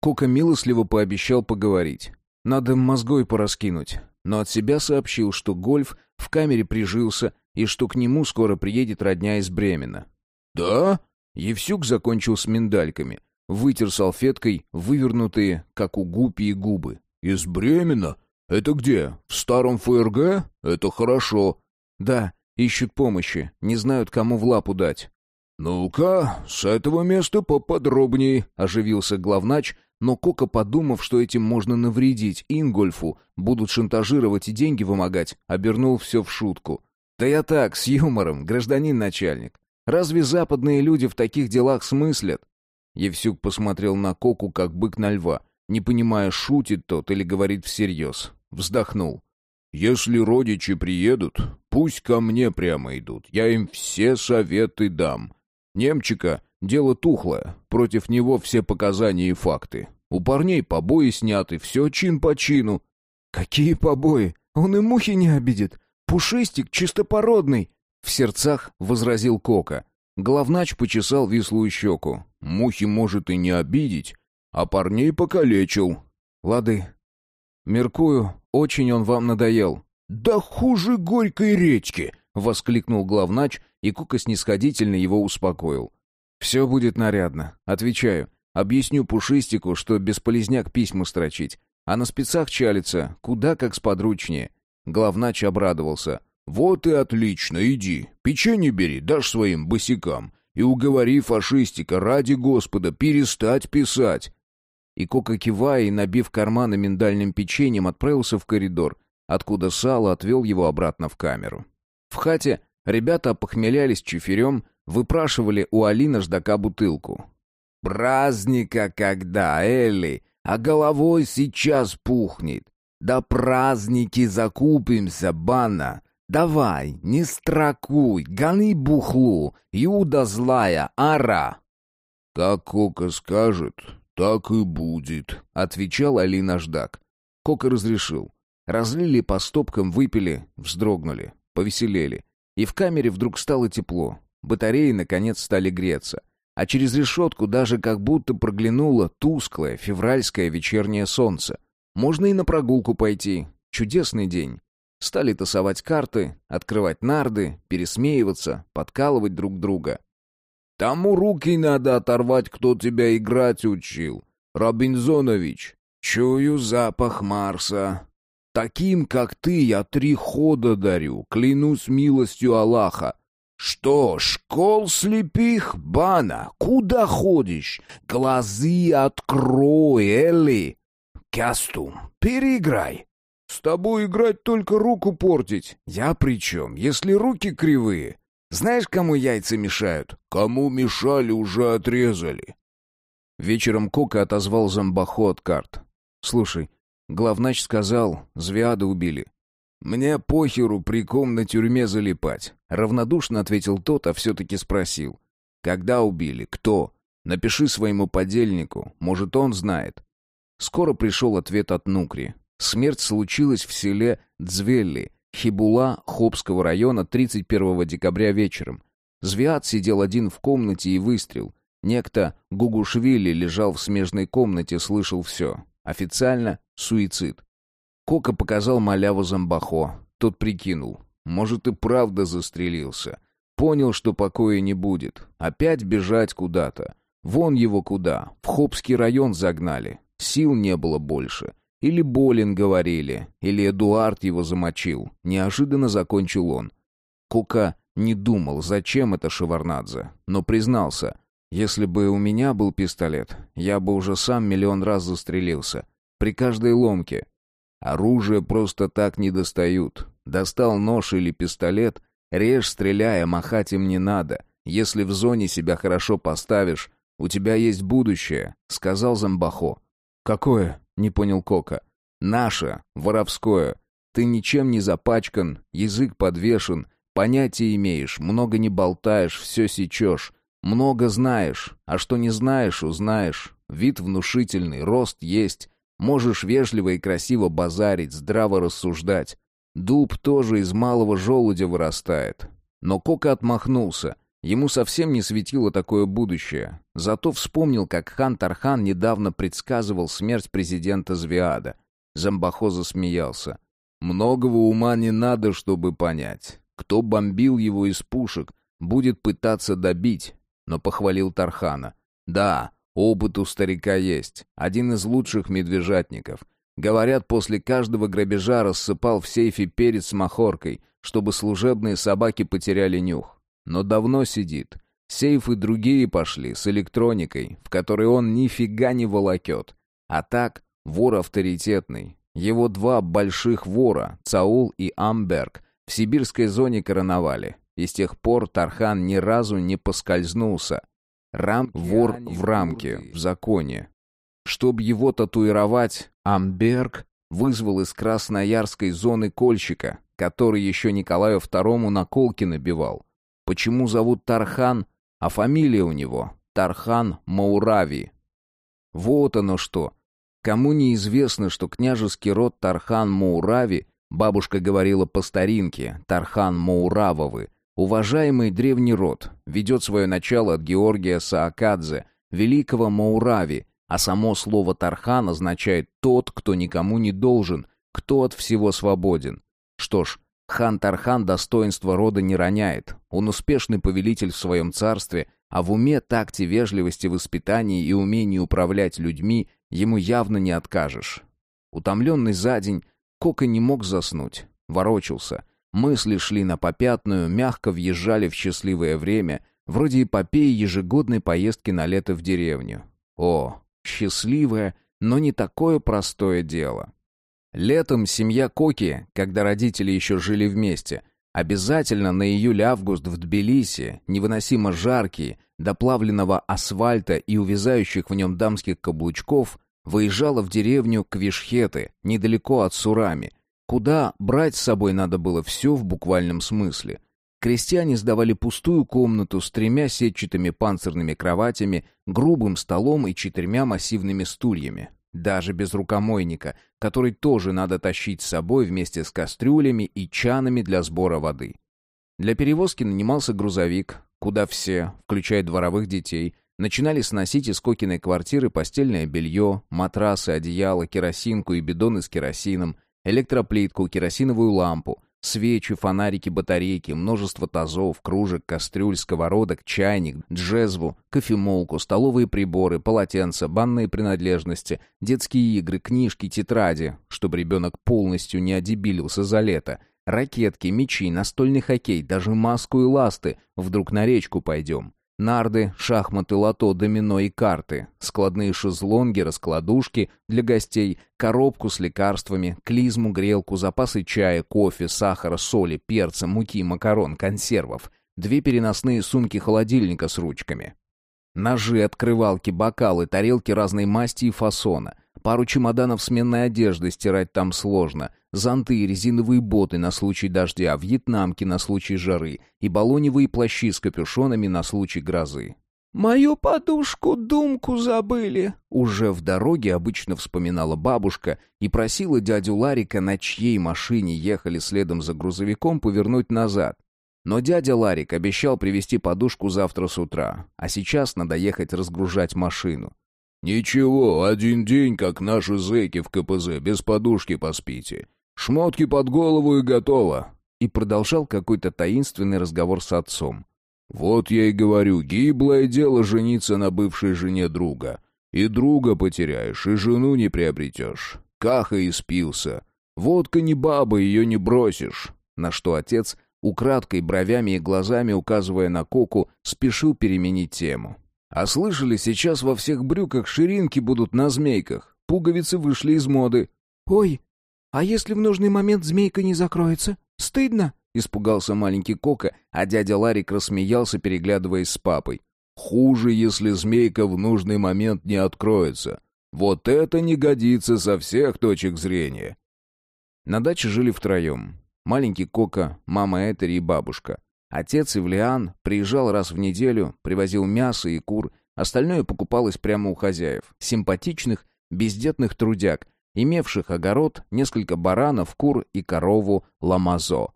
Кока милостливо пообещал поговорить. Надо мозгой пораскинуть но от себя сообщил, что гольф в камере прижился и что к нему скоро приедет родня из Бремена. «Да?» Евсюк закончил с миндальками, вытер салфеткой вывернутые, как у гупии, губы. «Из Бремена? Это где? В старом ФРГ? Это хорошо». «Да, ищут помощи, не знают, кому в лапу дать». «Ну-ка, с этого места поподробнее», — оживился главнач, но Кока, подумав, что этим можно навредить Ингольфу, будут шантажировать и деньги вымогать, обернул все в шутку. «Да я так, с юмором, гражданин начальник. Разве западные люди в таких делах смыслят?» Евсюк посмотрел на Коку, как бык на льва, не понимая, шутит тот или говорит всерьез. Вздохнул. «Если родичи приедут, пусть ко мне прямо идут, я им все советы дам. Немчика дело тухлое, против него все показания и факты. У парней побои сняты, все чин по чину. Какие побои? Он и мухи не обидит. Пушистик чистопородный. В сердцах возразил Кока. Главнач почесал вислую щеку. Мухи может и не обидеть, а парней покалечил. Лады. Меркую, очень он вам надоел. Да хуже горькой речки, воскликнул главнач и Кука снисходительно его успокоил. «Все будет нарядно. Отвечаю. Объясню Пушистику, что бесполезняк письма строчить, а на спецах чалится, куда как сподручнее». Главнач обрадовался. «Вот и отлично, иди. Печенье бери, дашь своим босикам. И уговори фашистика, ради Господа, перестать писать». И Кока, кивая и набив карманы миндальным печеньем, отправился в коридор, откуда Сало отвел его обратно в камеру. В хате Ребята опохмелялись чиферем, выпрашивали у Али наждака бутылку. «Праздника когда, Элли, а головой сейчас пухнет. Да праздники закупимся, бана. Давай, не строкуй, гони бухлу, Юда злая, ара!» «Как Кока скажет, так и будет», — отвечал Али наждак. Кока разрешил. Разлили по стопкам, выпили, вздрогнули, повеселели. И в камере вдруг стало тепло. Батареи, наконец, стали греться. А через решетку даже как будто проглянуло тусклое февральское вечернее солнце. Можно и на прогулку пойти. Чудесный день. Стали тасовать карты, открывать нарды, пересмеиваться, подкалывать друг друга. «Тому руки надо оторвать, кто тебя играть учил. Робинзонович, чую запах Марса. Таким, как ты, я три хода дарю, клянусь милостью Аллаха. Что, школ слепих, бана, куда ходишь? Глазы открой, Элли. Кастум, переиграй. С тобой играть только руку портить. Я при чем, если руки кривые? Знаешь, кому яйца мешают? Кому мешали, уже отрезали. Вечером Кока отозвал зомбаху от карт. «Слушай, Главнач сказал, Звиада убили. «Мне похеру при ком на тюрьме залипать», — равнодушно ответил тот, а все-таки спросил. «Когда убили? Кто? Напиши своему подельнику, может, он знает». Скоро пришел ответ от Нукри. Смерть случилась в селе Дзвелли, Хибула Хопского района 31 декабря вечером. Звиат сидел один в комнате и выстрел. Некто Гугушвили лежал в смежной комнате, слышал все. Официально суицид. Кока показал маляву Замбахо. Тот прикинул. Может, и правда застрелился. Понял, что покоя не будет. Опять бежать куда-то. Вон его куда. В Хопский район загнали. Сил не было больше. Или болен, говорили. Или Эдуард его замочил. Неожиданно закончил он. Кока не думал, зачем это Шеварнадзе. Но признался. Если бы у меня был пистолет, я бы уже сам миллион раз застрелился. При каждой ломке. Оружие просто так не достают. Достал нож или пистолет, режь, стреляя, махать им не надо. Если в зоне себя хорошо поставишь, у тебя есть будущее, сказал Замбахо. Какое? Не понял Кока. Наше, воровское. Ты ничем не запачкан, язык подвешен, понятия имеешь, много не болтаешь, все сечешь. Много знаешь, а что не знаешь, узнаешь. Вид внушительный, рост есть. Можешь вежливо и красиво базарить, здраво рассуждать. Дуб тоже из малого желудя вырастает. Но Кока отмахнулся. Ему совсем не светило такое будущее. Зато вспомнил, как хан Тархан недавно предсказывал смерть президента Звиада. Замбахо засмеялся. «Многого ума не надо, чтобы понять. Кто бомбил его из пушек, будет пытаться добить». Но похвалил Тархана. «Да, опыт у старика есть. Один из лучших медвежатников. Говорят, после каждого грабежа рассыпал в сейфе перец с махоркой, чтобы служебные собаки потеряли нюх. Но давно сидит. Сейфы другие пошли, с электроникой, в которой он нифига не волокет. А так, вор авторитетный. Его два больших вора, Цаул и Амберг, в сибирской зоне короновали. И с тех пор Тархан ни разу не поскользнулся. Рам вор в рамке, в законе. Чтобы его татуировать, Амберг вызвал из Красноярской зоны кольщика, который еще Николаю II наколки набивал. Почему зовут Тархан, а фамилия у него Тархан Маурави? Вот оно что. Кому неизвестно, что княжеский род Тархан Маурави, бабушка говорила по старинке, Тархан Мауравовы, уважаемый древний род, ведет свое начало от Георгия Саакадзе, великого Маурави, а само слово «тархан» означает «тот, кто никому не должен», «кто от всего свободен». Что ж, хан Тархан достоинства рода не роняет. Он успешный повелитель в своем царстве, а в уме, такте, вежливости, воспитании и умении управлять людьми ему явно не откажешь. Утомленный за день, Кока не мог заснуть. Ворочался. Мысли шли на попятную, мягко въезжали в счастливое время, вроде эпопеи ежегодной поездки на лето в деревню. О, счастливое, но не такое простое дело. Летом семья Коки, когда родители еще жили вместе, обязательно на июль-август в Тбилиси, невыносимо жаркие, до плавленного асфальта и увязающих в нем дамских каблучков, выезжала в деревню Квишхеты, недалеко от Сурами, куда брать с собой надо было все в буквальном смысле – Крестьяне сдавали пустую комнату с тремя сетчатыми панцирными кроватями, грубым столом и четырьмя массивными стульями. Даже без рукомойника, который тоже надо тащить с собой вместе с кастрюлями и чанами для сбора воды. Для перевозки нанимался грузовик, куда все, включая дворовых детей, начинали сносить из Кокиной квартиры постельное белье, матрасы, одеяло, керосинку и бидоны с керосином, электроплитку, керосиновую лампу — Свечи, фонарики, батарейки, множество тазов, кружек, кастрюль, сковородок, чайник, джезву, кофемолку, столовые приборы, полотенца, банные принадлежности, детские игры, книжки, тетради, чтобы ребенок полностью не одебилился за лето, ракетки, мячи, настольный хоккей, даже маску и ласты, вдруг на речку пойдем. Нарды, шахматы, лото, домино и карты, складные шезлонги, раскладушки для гостей, коробку с лекарствами, клизму, грелку, запасы чая, кофе, сахара, соли, перца, муки, макарон, консервов, две переносные сумки холодильника с ручками. Ножи, открывалки, бокалы, тарелки разной масти и фасона, Пару чемоданов сменной одежды стирать там сложно, зонты и резиновые боты на случай дождя, вьетнамки на случай жары и баллоневые плащи с капюшонами на случай грозы. «Мою подушку-думку забыли!» Уже в дороге обычно вспоминала бабушка и просила дядю Ларика, на чьей машине ехали следом за грузовиком, повернуть назад. Но дядя Ларик обещал привезти подушку завтра с утра, а сейчас надо ехать разгружать машину. «Ничего, один день, как наши зэки в КПЗ, без подушки поспите. Шмотки под голову и готово!» И продолжал какой-то таинственный разговор с отцом. Вот я и говорю, гиблое дело жениться на бывшей жене друга. И друга потеряешь, и жену не приобретешь. Каха и спился. Водка не баба, ее не бросишь. На что отец, украдкой бровями и глазами указывая на Коку, спешил переменить тему. А слышали, сейчас во всех брюках ширинки будут на змейках. Пуговицы вышли из моды. «Ой, а если в нужный момент змейка не закроется? Стыдно?» Испугался маленький Кока, а дядя Ларик рассмеялся, переглядываясь с папой. «Хуже, если змейка в нужный момент не откроется. Вот это не годится со всех точек зрения». На даче жили втроем. Маленький Кока, мама Этери и бабушка. Отец Ивлиан приезжал раз в неделю, привозил мясо и кур, остальное покупалось прямо у хозяев, симпатичных, бездетных трудяг, имевших огород, несколько баранов, кур и корову ламазо.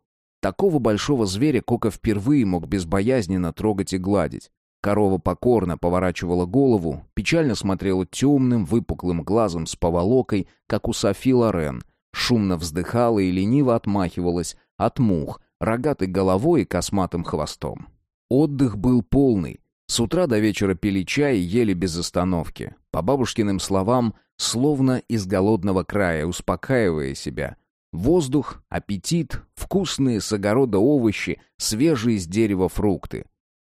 Такого большого зверя Кока впервые мог безбоязненно трогать и гладить. Корова покорно поворачивала голову, печально смотрела темным, выпуклым глазом с поволокой, как у Софи Лорен, шумно вздыхала и лениво отмахивалась от мух, рогатой головой и косматым хвостом. Отдых был полный. С утра до вечера пили чай и ели без остановки. По бабушкиным словам, словно из голодного края, успокаивая себя — Воздух, аппетит, вкусные с огорода овощи, свежие с дерева фрукты.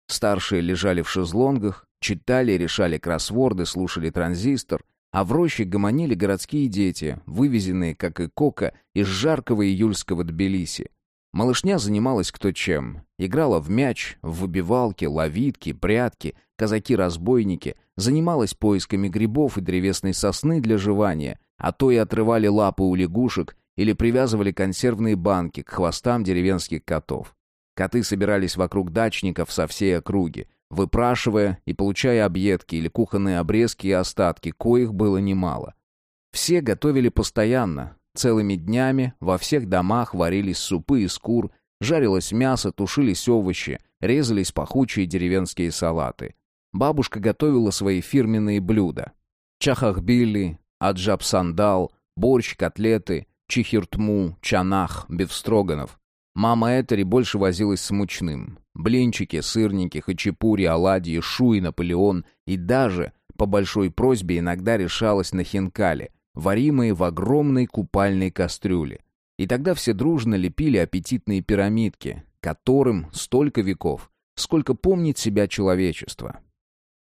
Старшие лежали в шезлонгах, читали, решали кроссворды, слушали транзистор, а в роще гомонили городские дети, вывезенные, как и Кока, из жаркого июльского Тбилиси. Малышня занималась кто чем. Играла в мяч, в выбивалки, ловитки, прятки, казаки-разбойники, занималась поисками грибов и древесной сосны для жевания, а то и отрывали лапы у лягушек или привязывали консервные банки к хвостам деревенских котов. Коты собирались вокруг дачников со всей округи, выпрашивая и получая объедки или кухонные обрезки и остатки, коих было немало. Все готовили постоянно, целыми днями, во всех домах варились супы из кур, жарилось мясо, тушились овощи, резались пахучие деревенские салаты. Бабушка готовила свои фирменные блюда. Чахахбили, аджаб-сандал, борщ, котлеты, чихиртму, чанах, бифстроганов. Мама Этери больше возилась с мучным. Блинчики, сырники, хачапури, оладьи, шуи, Наполеон и даже, по большой просьбе, иногда решалась на хинкали, варимые в огромной купальной кастрюле. И тогда все дружно лепили аппетитные пирамидки, которым столько веков, сколько помнит себя человечество.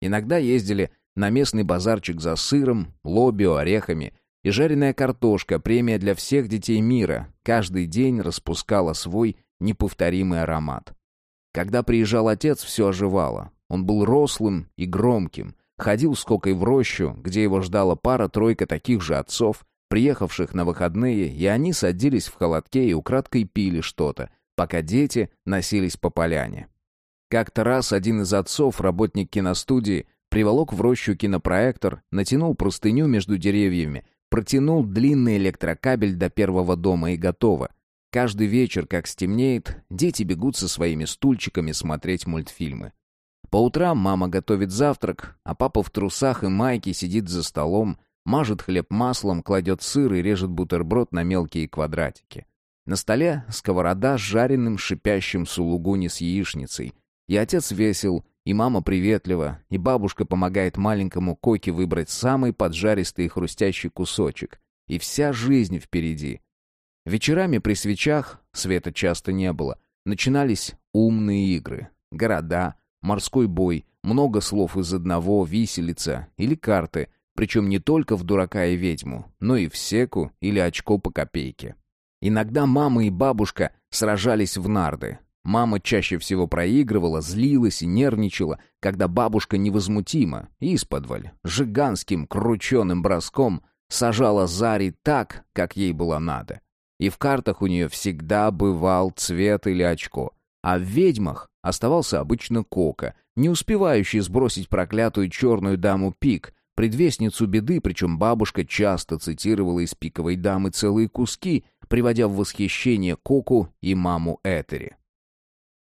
Иногда ездили на местный базарчик за сыром, лобио, орехами и жареная картошка, премия для всех детей мира, каждый день распускала свой неповторимый аромат. Когда приезжал отец, все оживало. Он был рослым и громким, ходил с кокой в рощу, где его ждала пара-тройка таких же отцов, приехавших на выходные, и они садились в холодке и украдкой пили что-то, пока дети носились по поляне. Как-то раз один из отцов, работник киностудии, приволок в рощу кинопроектор, натянул простыню между деревьями, Протянул длинный электрокабель до первого дома и готово. Каждый вечер, как стемнеет, дети бегут со своими стульчиками смотреть мультфильмы. По утрам мама готовит завтрак, а папа в трусах и майке сидит за столом, мажет хлеб маслом, кладет сыр и режет бутерброд на мелкие квадратики. На столе сковорода с жареным шипящим сулугуни с яичницей. И отец весел, и мама приветлива, и бабушка помогает маленькому Коке выбрать самый поджаристый и хрустящий кусочек. И вся жизнь впереди. Вечерами при свечах, света часто не было, начинались умные игры. Города, морской бой, много слов из одного, виселица или карты, причем не только в дурака и ведьму, но и в секу или очко по копейке. Иногда мама и бабушка сражались в нарды, Мама чаще всего проигрывала, злилась и нервничала, когда бабушка невозмутимо, исподволь, жиганским крученым броском сажала Зари так, как ей было надо. И в картах у нее всегда бывал цвет или очко. А в ведьмах оставался обычно Кока, не успевающий сбросить проклятую черную даму Пик, предвестницу беды, причем бабушка часто цитировала из «Пиковой дамы» целые куски, приводя в восхищение Коку и маму Этери.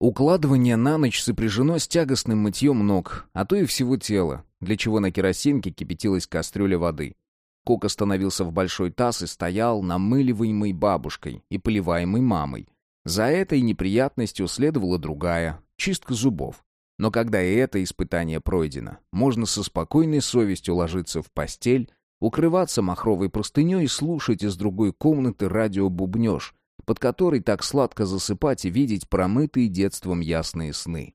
Укладывание на ночь сопряжено с тягостным мытьем ног, а то и всего тела, для чего на керосинке кипятилась кастрюля воды. Кок остановился в большой таз и стоял, намыливаемый бабушкой и поливаемый мамой. За этой неприятностью следовала другая — чистка зубов. Но когда и это испытание пройдено, можно со спокойной совестью ложиться в постель, укрываться махровой простыней и слушать из другой комнаты радиобубнеж, под который так сладко засыпать и видеть промытые детством ясные сны.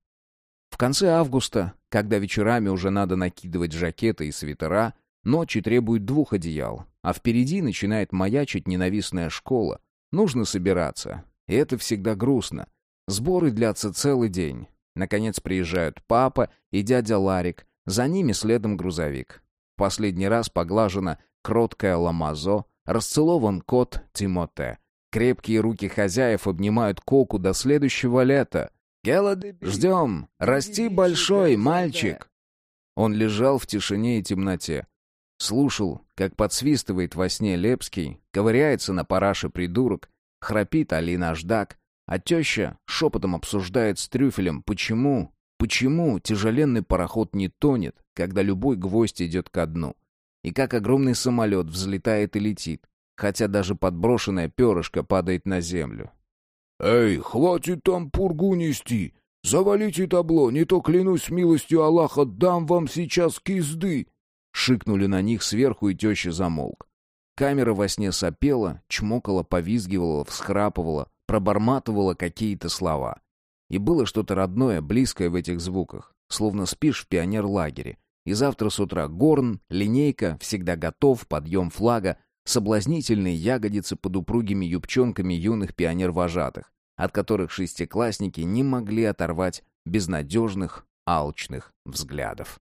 В конце августа, когда вечерами уже надо накидывать жакеты и свитера, ночи требуют двух одеял, а впереди начинает маячить ненавистная школа. Нужно собираться, и это всегда грустно. Сборы длятся целый день. Наконец приезжают папа и дядя Ларик, за ними следом грузовик. Последний раз поглажена кроткая ламазо, расцелован кот Тимоте. Крепкие руки хозяев обнимают Коку до следующего лета. «Ждем! Расти большой, мальчик!» Он лежал в тишине и темноте. Слушал, как подсвистывает во сне Лепский, ковыряется на параше придурок, храпит Алина Ждак, а теща шепотом обсуждает с трюфелем, почему, почему тяжеленный пароход не тонет, когда любой гвоздь идет ко дну. И как огромный самолет взлетает и летит, хотя даже подброшенное перышко падает на землю. «Эй, хватит там пургу нести! Завалите табло, не то, клянусь милостью Аллаха, дам вам сейчас кизды!» Шикнули на них сверху, и теща замолк. Камера во сне сопела, чмокала, повизгивала, всхрапывала, проборматывала какие-то слова. И было что-то родное, близкое в этих звуках, словно спишь в пионерлагере. И завтра с утра горн, линейка, всегда готов, подъем флага, соблазнительные ягодицы под упругими юбчонками юных пионер-вожатых, от которых шестиклассники не могли оторвать безнадежных, алчных взглядов.